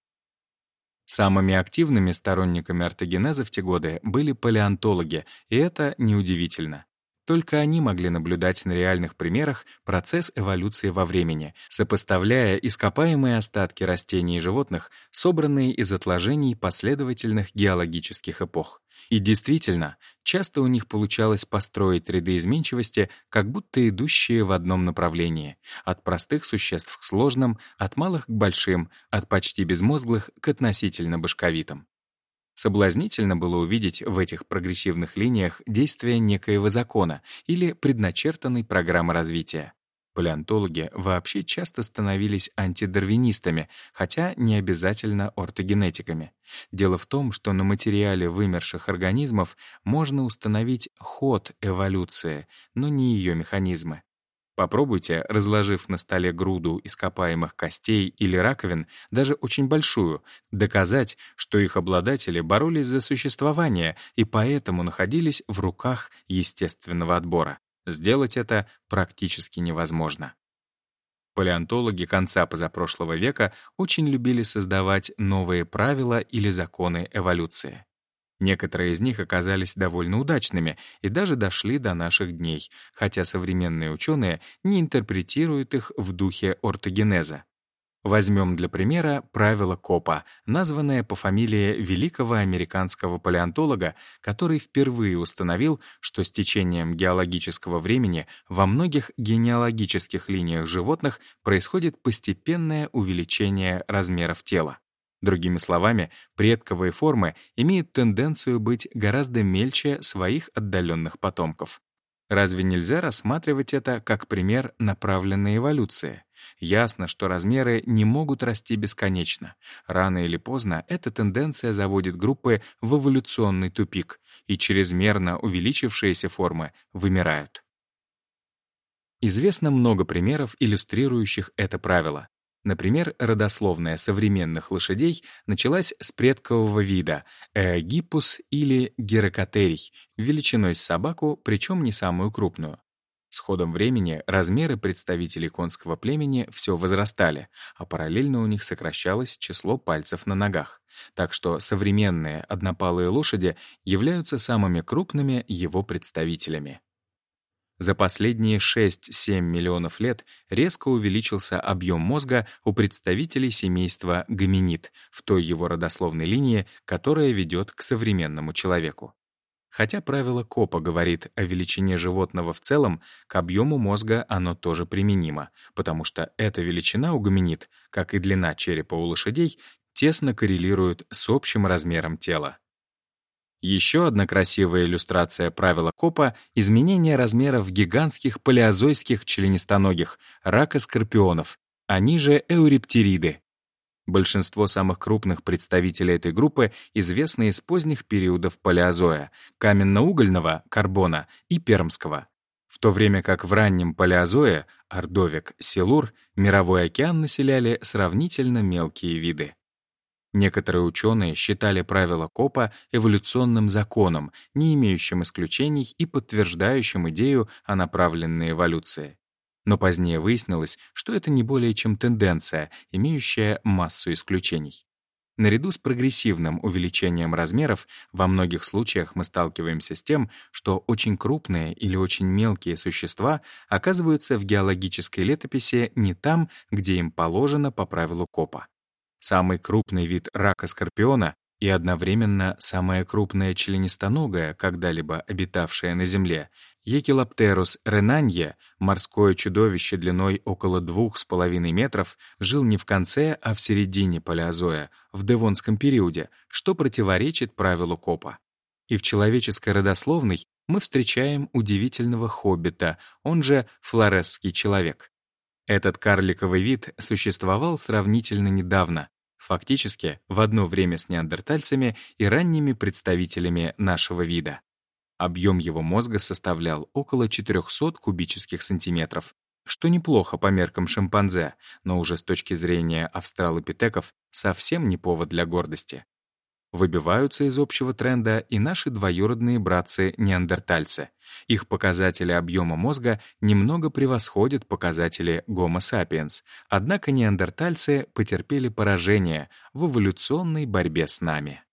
Самыми активными сторонниками ортогенеза в те годы были палеонтологи, и это неудивительно. Только они могли наблюдать на реальных примерах процесс эволюции во времени, сопоставляя ископаемые остатки растений и животных, собранные из отложений последовательных геологических эпох. И действительно, часто у них получалось построить ряды изменчивости, как будто идущие в одном направлении, от простых существ к сложным, от малых к большим, от почти безмозглых к относительно башковитым. Соблазнительно было увидеть в этих прогрессивных линиях действие некоего закона или предначертанной программы развития. Палеонтологи вообще часто становились антидарвинистами, хотя не обязательно ортогенетиками. Дело в том, что на материале вымерших организмов можно установить ход эволюции, но не ее механизмы. Попробуйте, разложив на столе груду ископаемых костей или раковин, даже очень большую, доказать, что их обладатели боролись за существование и поэтому находились в руках естественного отбора. Сделать это практически невозможно. Палеонтологи конца позапрошлого века очень любили создавать новые правила или законы эволюции. Некоторые из них оказались довольно удачными и даже дошли до наших дней, хотя современные ученые не интерпретируют их в духе ортогенеза. Возьмем для примера правило Копа, названное по фамилии великого американского палеонтолога, который впервые установил, что с течением геологического времени во многих генеалогических линиях животных происходит постепенное увеличение размеров тела. Другими словами, предковые формы имеют тенденцию быть гораздо мельче своих отдаленных потомков. Разве нельзя рассматривать это как пример направленной эволюции? Ясно, что размеры не могут расти бесконечно. Рано или поздно эта тенденция заводит группы в эволюционный тупик, и чрезмерно увеличившиеся формы вымирают. Известно много примеров, иллюстрирующих это правило. Например, родословная современных лошадей началась с предкового вида Эогиппус или Герокотерий, величиной с собаку, причем не самую крупную. С ходом времени размеры представителей конского племени все возрастали, а параллельно у них сокращалось число пальцев на ногах. Так что современные однопалые лошади являются самыми крупными его представителями. За последние 6-7 миллионов лет резко увеличился объем мозга у представителей семейства гоминид в той его родословной линии, которая ведет к современному человеку. Хотя правило Копа говорит о величине животного в целом, к объему мозга оно тоже применимо, потому что эта величина у гоминид, как и длина черепа у лошадей, тесно коррелирует с общим размером тела. Еще одна красивая иллюстрация правила Копа — изменение размеров гигантских палеозойских членистоногих, рака-скорпионов, они же эуриптериды. Большинство самых крупных представителей этой группы известны из поздних периодов палеозоя — каменно-угольного, карбона и пермского. В то время как в раннем палеозое — ордовик, силур — мировой океан населяли сравнительно мелкие виды. Некоторые ученые считали правило Копа эволюционным законом, не имеющим исключений и подтверждающим идею о направленной эволюции. Но позднее выяснилось, что это не более чем тенденция, имеющая массу исключений. Наряду с прогрессивным увеличением размеров, во многих случаях мы сталкиваемся с тем, что очень крупные или очень мелкие существа оказываются в геологической летописи не там, где им положено по правилу Копа. Самый крупный вид рака-скорпиона и одновременно самая крупная членистоногая, когда-либо обитавшая на Земле, Екилоптерус ренанье, морское чудовище длиной около двух с половиной метров, жил не в конце, а в середине палеозоя, в Девонском периоде, что противоречит правилу Копа. И в человеческой родословной мы встречаем удивительного хоббита, он же флоресский человек. Этот карликовый вид существовал сравнительно недавно, фактически в одно время с неандертальцами и ранними представителями нашего вида. Объем его мозга составлял около 400 кубических сантиметров, что неплохо по меркам шимпанзе, но уже с точки зрения австралопитеков совсем не повод для гордости. Выбиваются из общего тренда и наши двоюродные братцы-неандертальцы. Их показатели объема мозга немного превосходят показатели Homo sapiens, однако неандертальцы потерпели поражение в эволюционной борьбе с нами.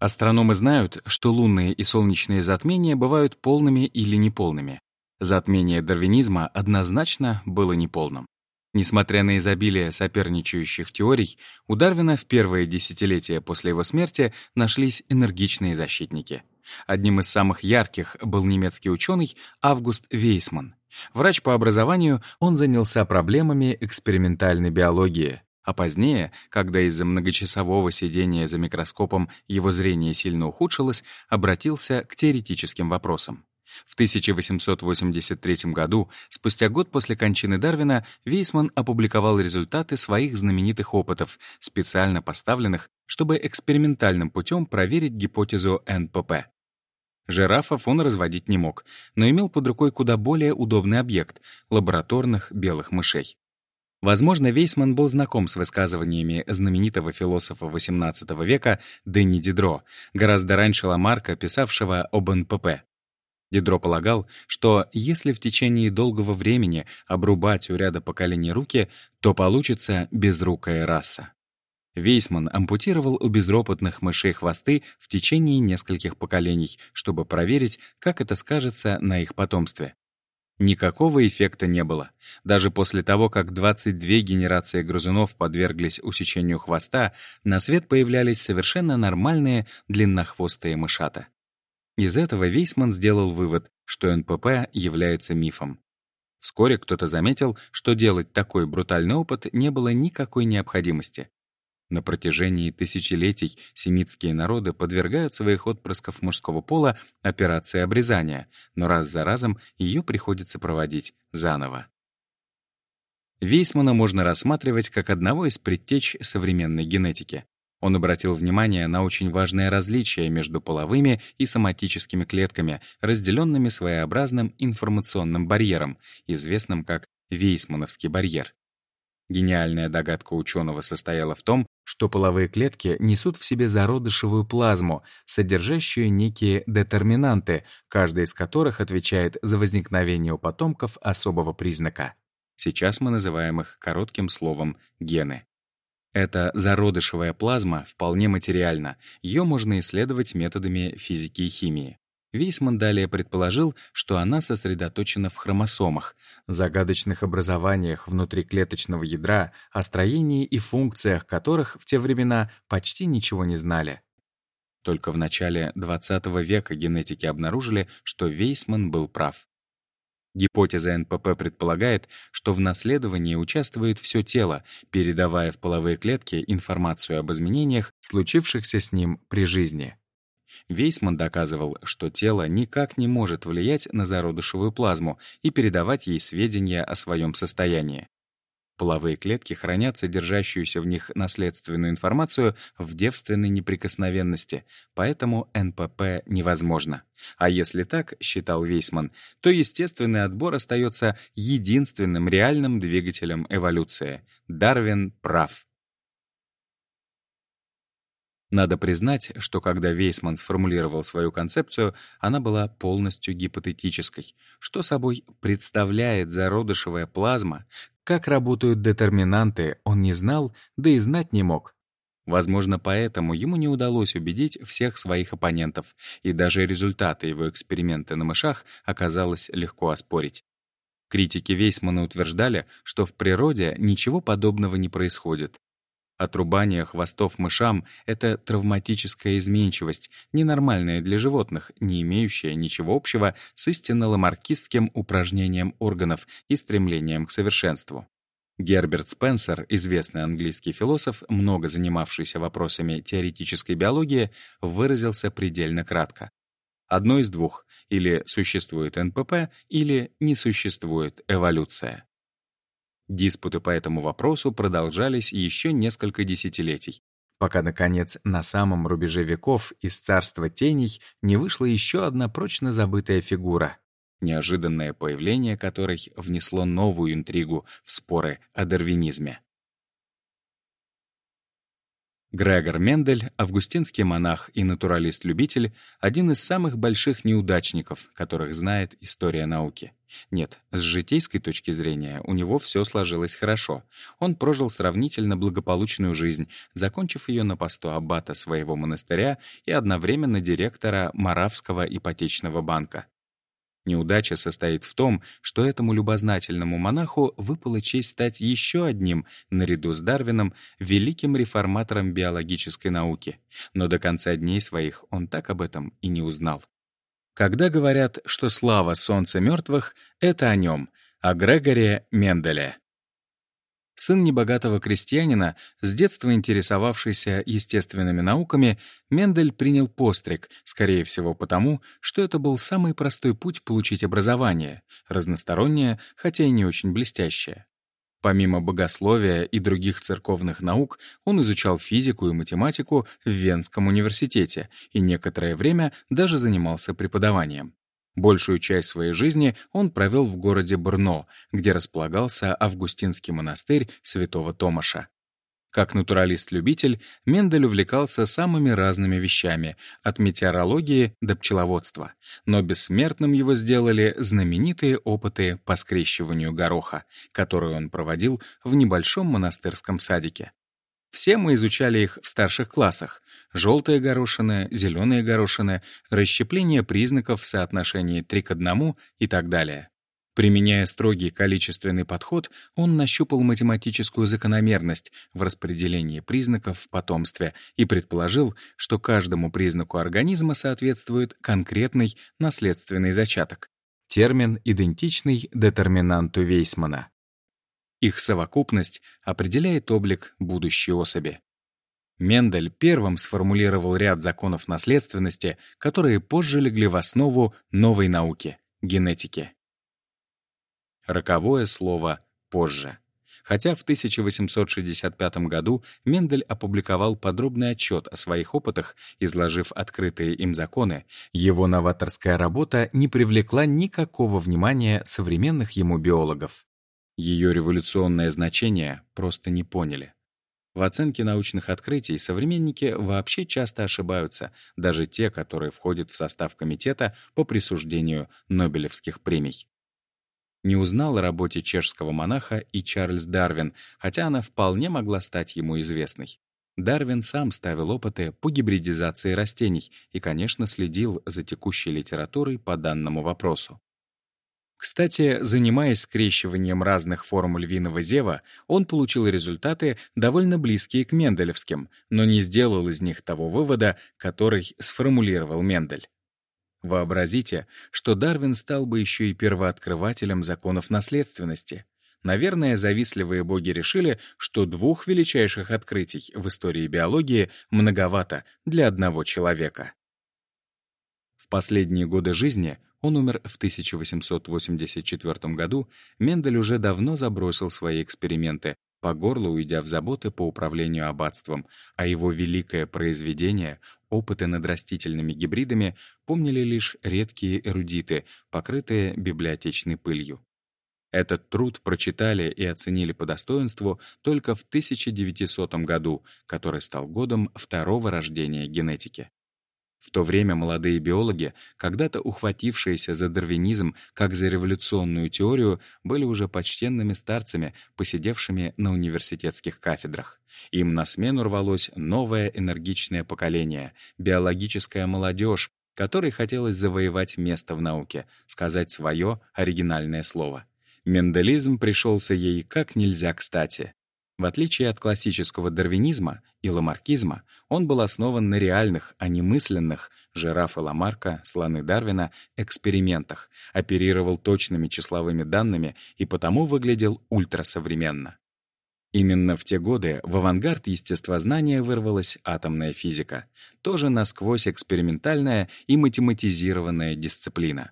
Астрономы знают, что лунные и солнечные затмения бывают полными или неполными. Затмение дарвинизма однозначно было неполным. Несмотря на изобилие соперничающих теорий, у Дарвина в первые десятилетия после его смерти нашлись энергичные защитники. Одним из самых ярких был немецкий ученый Август Вейсман. Врач по образованию, он занялся проблемами экспериментальной биологии, а позднее, когда из-за многочасового сидения за микроскопом его зрение сильно ухудшилось, обратился к теоретическим вопросам. В 1883 году, спустя год после кончины Дарвина, Вейсман опубликовал результаты своих знаменитых опытов, специально поставленных, чтобы экспериментальным путем проверить гипотезу НПП. Жирафов он разводить не мог, но имел под рукой куда более удобный объект — лабораторных белых мышей. Возможно, Вейсман был знаком с высказываниями знаменитого философа XVIII века Дени Дидро, гораздо раньше Ламарка, писавшего об НПП. Дидро полагал, что если в течение долгого времени обрубать у ряда поколений руки, то получится безрукая раса. Вейсман ампутировал у безропотных мышей хвосты в течение нескольких поколений, чтобы проверить, как это скажется на их потомстве. Никакого эффекта не было. Даже после того, как 22 генерации грызунов подверглись усечению хвоста, на свет появлялись совершенно нормальные длиннохвостые мышата. Из этого Вейсман сделал вывод, что НПП является мифом. Вскоре кто-то заметил, что делать такой брутальный опыт не было никакой необходимости. На протяжении тысячелетий семитские народы подвергают своих отпрысков мужского пола операции обрезания, но раз за разом ее приходится проводить заново. Вейсмана можно рассматривать как одного из предтеч современной генетики. Он обратил внимание на очень важное различие между половыми и соматическими клетками, разделенными своеобразным информационным барьером, известным как Вейсмановский барьер. Гениальная догадка ученого состояла в том, что половые клетки несут в себе зародышевую плазму, содержащую некие детерминанты, каждая из которых отвечает за возникновение у потомков особого признака. Сейчас мы называем их коротким словом «гены». Эта зародышевая плазма вполне материальна, ее можно исследовать методами физики и химии. Вейсман далее предположил, что она сосредоточена в хромосомах, загадочных образованиях внутри клеточного ядра, о строении и функциях которых в те времена почти ничего не знали. Только в начале XX века генетики обнаружили, что Вейсман был прав. Гипотеза НПП предполагает, что в наследовании участвует все тело, передавая в половые клетки информацию об изменениях, случившихся с ним при жизни. Вейсман доказывал, что тело никак не может влиять на зародышевую плазму и передавать ей сведения о своем состоянии. Половые клетки хранят содержащуюся в них наследственную информацию в девственной неприкосновенности, поэтому НПП невозможно. А если так, считал Вейсман, то естественный отбор остается единственным реальным двигателем эволюции. Дарвин прав. Надо признать, что когда Вейсман сформулировал свою концепцию, она была полностью гипотетической. Что собой представляет зародышевая плазма, Как работают детерминанты, он не знал, да и знать не мог. Возможно, поэтому ему не удалось убедить всех своих оппонентов, и даже результаты его эксперимента на мышах оказалось легко оспорить. Критики Вейсмана утверждали, что в природе ничего подобного не происходит. Отрубание хвостов мышам — это травматическая изменчивость, ненормальная для животных, не имеющая ничего общего с истинно ламаркистским упражнением органов и стремлением к совершенству. Герберт Спенсер, известный английский философ, много занимавшийся вопросами теоретической биологии, выразился предельно кратко. Одно из двух — или существует НПП, или не существует эволюция. Диспуты по этому вопросу продолжались еще несколько десятилетий, пока, наконец, на самом рубеже веков из царства теней не вышла еще одна прочно забытая фигура неожиданное появление которой внесло новую интригу в споры о дарвинизме. Грегор Мендель, августинский монах и натуралист-любитель, один из самых больших неудачников, которых знает история науки. Нет, с житейской точки зрения у него все сложилось хорошо. Он прожил сравнительно благополучную жизнь, закончив ее на посту аббата своего монастыря и одновременно директора Моравского ипотечного банка. Неудача состоит в том, что этому любознательному монаху выпала честь стать еще одним, наряду с Дарвином, великим реформатором биологической науки. Но до конца дней своих он так об этом и не узнал. Когда говорят, что слава солнца мертвых, это о нем, о Грегоре Менделе. Сын небогатого крестьянина, с детства интересовавшийся естественными науками, Мендель принял постриг, скорее всего потому, что это был самый простой путь получить образование, разностороннее, хотя и не очень блестящее. Помимо богословия и других церковных наук, он изучал физику и математику в Венском университете и некоторое время даже занимался преподаванием. Большую часть своей жизни он провел в городе Брно, где располагался Августинский монастырь святого Томаша. Как натуралист-любитель, Мендель увлекался самыми разными вещами, от метеорологии до пчеловодства. Но бессмертным его сделали знаменитые опыты по скрещиванию гороха, которые он проводил в небольшом монастырском садике. Все мы изучали их в старших классах. Желтые горошины, зеленые горошины, расщепление признаков в соотношении 3 к 1 и так далее. Применяя строгий количественный подход, он нащупал математическую закономерность в распределении признаков в потомстве и предположил, что каждому признаку организма соответствует конкретный наследственный зачаток. Термин, идентичный детерминанту Вейсмана. Их совокупность определяет облик будущей особи. Мендель первым сформулировал ряд законов наследственности, которые позже легли в основу новой науки — генетики. Роковое слово «позже». Хотя в 1865 году Мендель опубликовал подробный отчет о своих опытах, изложив открытые им законы, его новаторская работа не привлекла никакого внимания современных ему биологов. Ее революционное значение просто не поняли. В оценке научных открытий современники вообще часто ошибаются, даже те, которые входят в состав комитета по присуждению Нобелевских премий. Не узнал о работе чешского монаха и Чарльз Дарвин, хотя она вполне могла стать ему известной. Дарвин сам ставил опыты по гибридизации растений и, конечно, следил за текущей литературой по данному вопросу. Кстати, занимаясь скрещиванием разных форм львиного зева, он получил результаты, довольно близкие к менделевским, но не сделал из них того вывода, который сформулировал Мендель. Вообразите, что Дарвин стал бы еще и первооткрывателем законов наследственности. Наверное, завистливые боги решили, что двух величайших открытий в истории биологии многовато для одного человека. В последние годы жизни он умер в 1884 году, Мендель уже давно забросил свои эксперименты, по горло уйдя в заботы по управлению аббатством, а его великое произведение, опыты над растительными гибридами, помнили лишь редкие эрудиты, покрытые библиотечной пылью. Этот труд прочитали и оценили по достоинству только в 1900 году, который стал годом второго рождения генетики. В то время молодые биологи, когда-то ухватившиеся за дарвинизм как за революционную теорию, были уже почтенными старцами, посидевшими на университетских кафедрах. Им на смену рвалось новое энергичное поколение, биологическая молодежь, которой хотелось завоевать место в науке, сказать свое оригинальное слово. Менделизм пришелся ей как нельзя кстати. В отличие от классического дарвинизма и ламаркизма, он был основан на реальных, а не мысленных, жирафы Ламарка, слоны Дарвина, экспериментах, оперировал точными числовыми данными и потому выглядел ультрасовременно. Именно в те годы в авангард естествознания вырвалась атомная физика, тоже насквозь экспериментальная и математизированная дисциплина.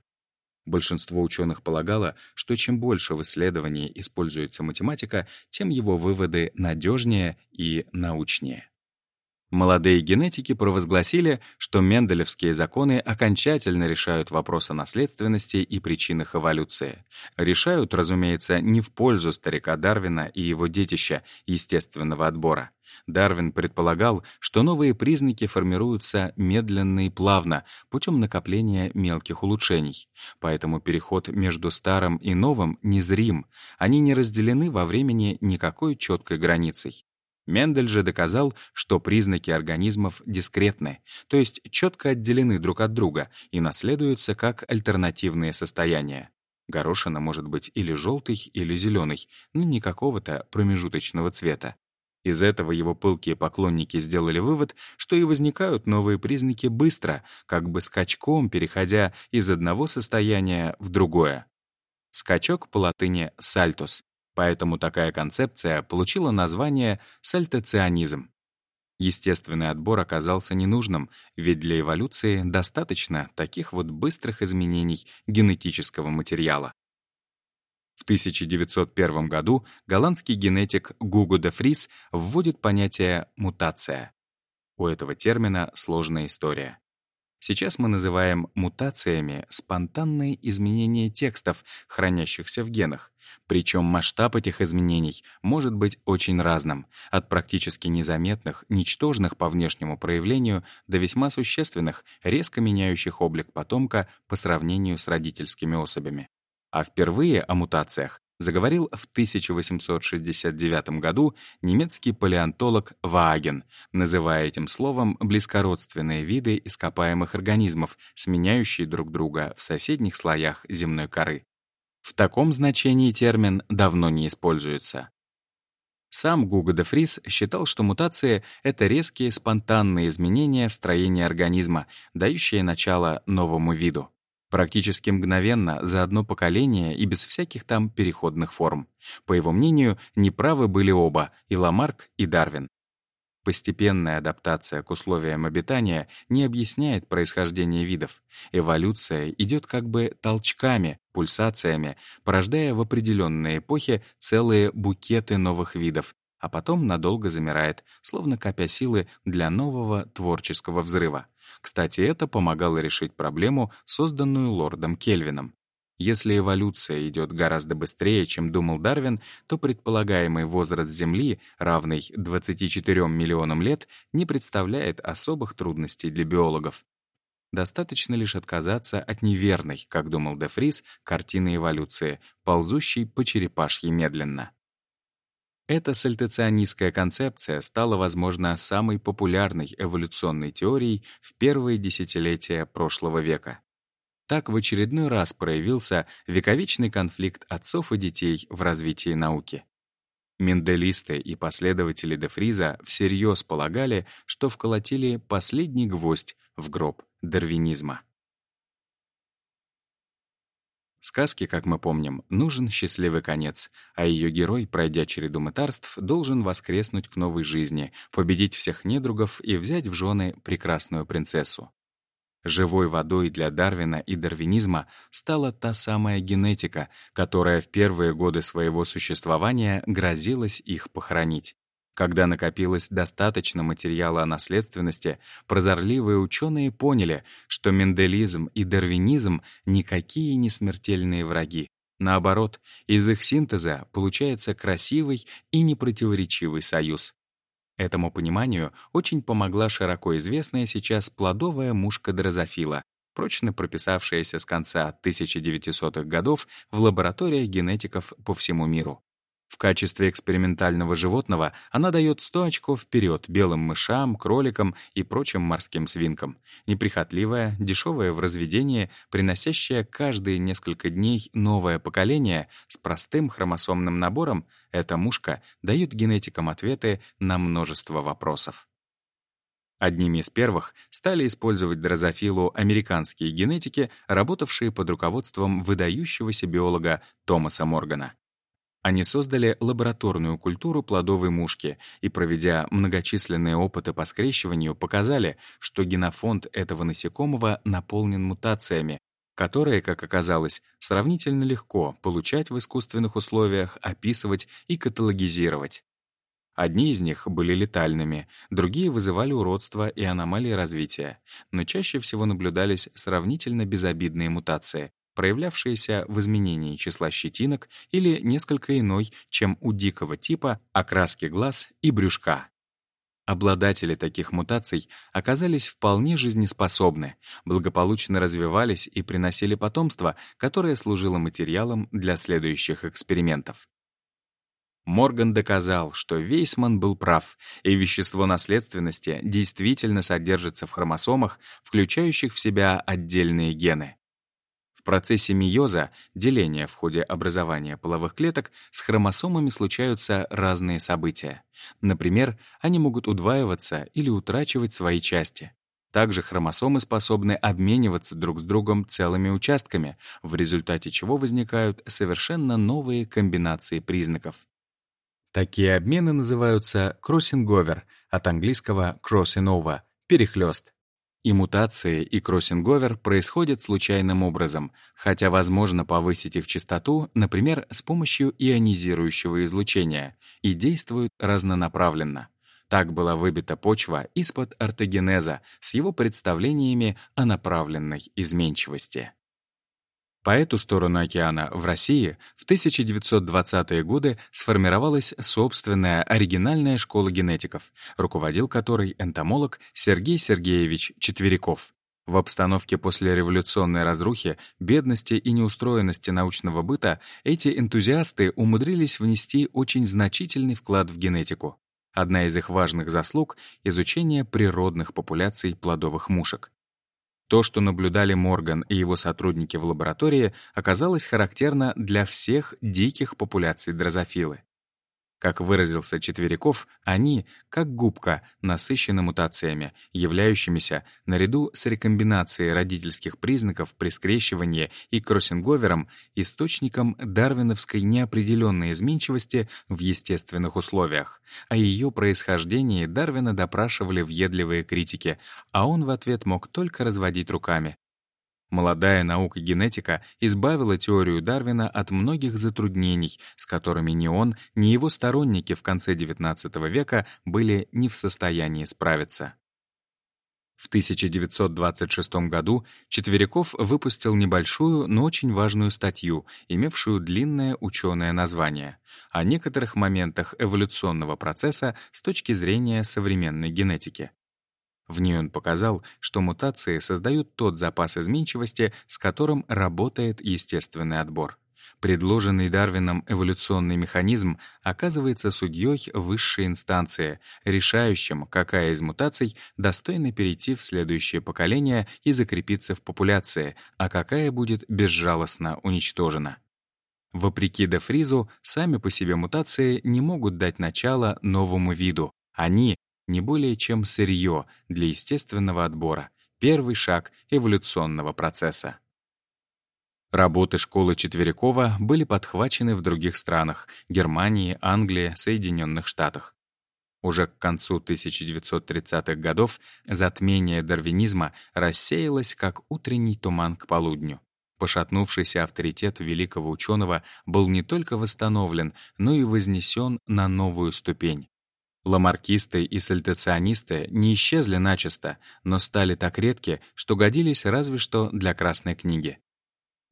Большинство ученых полагало, что чем больше в исследовании используется математика, тем его выводы надежнее и научнее. Молодые генетики провозгласили, что менделевские законы окончательно решают вопрос о наследственности и причинах эволюции. Решают, разумеется, не в пользу старика Дарвина и его детища естественного отбора. Дарвин предполагал, что новые признаки формируются медленно и плавно, путем накопления мелких улучшений. Поэтому переход между старым и новым незрим, они не разделены во времени никакой четкой границей. Мендель же доказал, что признаки организмов дискретны, то есть четко отделены друг от друга и наследуются как альтернативные состояния. Горошина может быть или желтый, или зеленый, но не какого-то промежуточного цвета. Из этого его пылкие поклонники сделали вывод, что и возникают новые признаки быстро, как бы скачком переходя из одного состояния в другое. Скачок по латыни «сальтус», Поэтому такая концепция получила название сальтационизм. Естественный отбор оказался ненужным, ведь для эволюции достаточно таких вот быстрых изменений генетического материала. В 1901 году голландский генетик Гуго де Фрис вводит понятие «мутация». У этого термина сложная история. Сейчас мы называем мутациями спонтанные изменения текстов, хранящихся в генах. Причем масштаб этих изменений может быть очень разным, от практически незаметных, ничтожных по внешнему проявлению до весьма существенных, резко меняющих облик потомка по сравнению с родительскими особями. А впервые о мутациях заговорил в 1869 году немецкий палеонтолог Вааген, называя этим словом близкородственные виды ископаемых организмов, сменяющие друг друга в соседних слоях земной коры. В таком значении термин давно не используется. Сам Гуго де Фрис считал, что мутации — это резкие спонтанные изменения в строении организма, дающие начало новому виду. Практически мгновенно, за одно поколение и без всяких там переходных форм. По его мнению, неправы были оба, и Ламарк, и Дарвин. Постепенная адаптация к условиям обитания не объясняет происхождение видов. Эволюция идет как бы толчками, пульсациями, порождая в определенные эпохи целые букеты новых видов, а потом надолго замирает, словно копя силы для нового творческого взрыва. Кстати, это помогало решить проблему, созданную лордом Кельвином. Если эволюция идет гораздо быстрее, чем думал Дарвин, то предполагаемый возраст Земли, равный 24 миллионам лет, не представляет особых трудностей для биологов. Достаточно лишь отказаться от неверной, как думал Де Фрис, картины эволюции, ползущей по черепашьи медленно. Эта сальтационистская концепция стала, возможно, самой популярной эволюционной теорией в первые десятилетия прошлого века. Так в очередной раз проявился вековечный конфликт отцов и детей в развитии науки. Менделисты и последователи де Фриза всерьез полагали, что вколотили последний гвоздь в гроб дарвинизма. Сказке, как мы помним, нужен счастливый конец, а ее герой, пройдя череду мытарств, должен воскреснуть к новой жизни, победить всех недругов и взять в жены прекрасную принцессу. Живой водой для Дарвина и дарвинизма стала та самая генетика, которая в первые годы своего существования грозилась их похоронить. Когда накопилось достаточно материала о наследственности, прозорливые ученые поняли, что менделизм и дарвинизм никакие не смертельные враги. Наоборот, из их синтеза получается красивый и непротиворечивый союз. Этому пониманию очень помогла широко известная сейчас плодовая мушка дрозофила, прочно прописавшаяся с конца 1900-х годов в лабораториях генетиков по всему миру. В качестве экспериментального животного она дает 100 очков вперед белым мышам, кроликам и прочим морским свинкам. Неприхотливая, дешевая в разведении, приносящая каждые несколько дней новое поколение с простым хромосомным набором, эта мушка дает генетикам ответы на множество вопросов. Одними из первых стали использовать дрозофилу американские генетики, работавшие под руководством выдающегося биолога Томаса Моргана. Они создали лабораторную культуру плодовой мушки и, проведя многочисленные опыты по скрещиванию, показали, что генофонд этого насекомого наполнен мутациями, которые, как оказалось, сравнительно легко получать в искусственных условиях, описывать и каталогизировать. Одни из них были летальными, другие вызывали уродство и аномалии развития, но чаще всего наблюдались сравнительно безобидные мутации, проявлявшиеся в изменении числа щетинок или несколько иной, чем у дикого типа, окраски глаз и брюшка. Обладатели таких мутаций оказались вполне жизнеспособны, благополучно развивались и приносили потомство, которое служило материалом для следующих экспериментов. Морган доказал, что Вейсман был прав, и вещество наследственности действительно содержится в хромосомах, включающих в себя отдельные гены процессе мейоза, деления в ходе образования половых клеток, с хромосомами случаются разные события. Например, они могут удваиваться или утрачивать свои части. Также хромосомы способны обмениваться друг с другом целыми участками, в результате чего возникают совершенно новые комбинации признаков. Такие обмены называются кроссинговер, от английского crossing over — перехлёст. И мутации, и кроссинговер происходят случайным образом, хотя возможно повысить их частоту, например, с помощью ионизирующего излучения, и действуют разнонаправленно. Так была выбита почва из-под ортогенеза с его представлениями о направленной изменчивости. По эту сторону океана, в России, в 1920-е годы сформировалась собственная оригинальная школа генетиков, руководил которой энтомолог Сергей Сергеевич Четверяков. В обстановке послереволюционной разрухи, бедности и неустроенности научного быта эти энтузиасты умудрились внести очень значительный вклад в генетику. Одна из их важных заслуг — изучение природных популяций плодовых мушек. То, что наблюдали Морган и его сотрудники в лаборатории, оказалось характерно для всех диких популяций дрозофилы. Как выразился Четверяков, они, как губка, насыщены мутациями, являющимися, наряду с рекомбинацией родительских признаков при скрещивании и кроссинговером, источником дарвиновской неопределенной изменчивости в естественных условиях. О ее происхождении Дарвина допрашивали въедливые критики, а он в ответ мог только разводить руками. Молодая наука генетика избавила теорию Дарвина от многих затруднений, с которыми ни он, ни его сторонники в конце XIX века были не в состоянии справиться. В 1926 году Четверяков выпустил небольшую, но очень важную статью, имевшую длинное ученое название, о некоторых моментах эволюционного процесса с точки зрения современной генетики. В ней он показал, что мутации создают тот запас изменчивости, с которым работает естественный отбор. Предложенный Дарвином эволюционный механизм оказывается судьей высшей инстанции, решающим, какая из мутаций достойна перейти в следующее поколение и закрепиться в популяции, а какая будет безжалостно уничтожена. Вопреки Дефризу, сами по себе мутации не могут дать начало новому виду. Они не более чем сырье для естественного отбора, первый шаг эволюционного процесса. Работы школы Четверякова были подхвачены в других странах — Германии, Англии, Соединенных Штатах. Уже к концу 1930-х годов затмение дарвинизма рассеялось, как утренний туман к полудню. Пошатнувшийся авторитет великого ученого был не только восстановлен, но и вознесен на новую ступень. Ламаркисты и сальтационисты не исчезли начисто, но стали так редки, что годились разве что для Красной книги.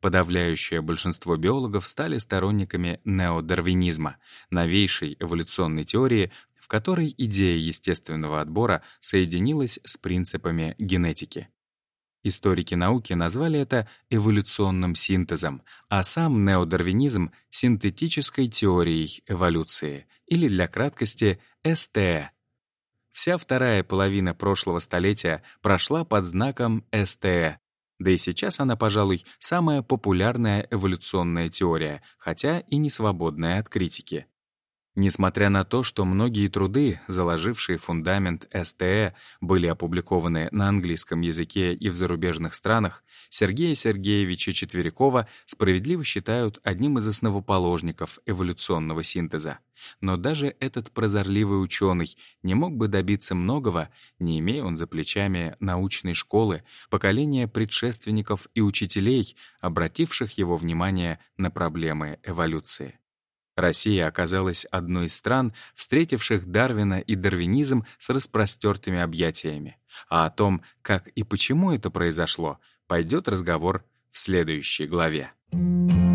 Подавляющее большинство биологов стали сторонниками неодарвинизма, новейшей эволюционной теории, в которой идея естественного отбора соединилась с принципами генетики. Историки науки назвали это эволюционным синтезом, а сам неодарвинизм — синтетической теорией эволюции, или для краткости СТЭ. Вся вторая половина прошлого столетия прошла под знаком СТЭ, да и сейчас она, пожалуй, самая популярная эволюционная теория, хотя и не свободная от критики. Несмотря на то, что многие труды, заложившие фундамент СТЭ, были опубликованы на английском языке и в зарубежных странах, Сергея Сергеевича Четверякова справедливо считают одним из основоположников эволюционного синтеза. Но даже этот прозорливый ученый не мог бы добиться многого, не имея он за плечами научной школы, поколения предшественников и учителей, обративших его внимание на проблемы эволюции. Россия оказалась одной из стран, встретивших Дарвина и дарвинизм с распростертыми объятиями. А о том, как и почему это произошло, пойдет разговор в следующей главе. Thank you.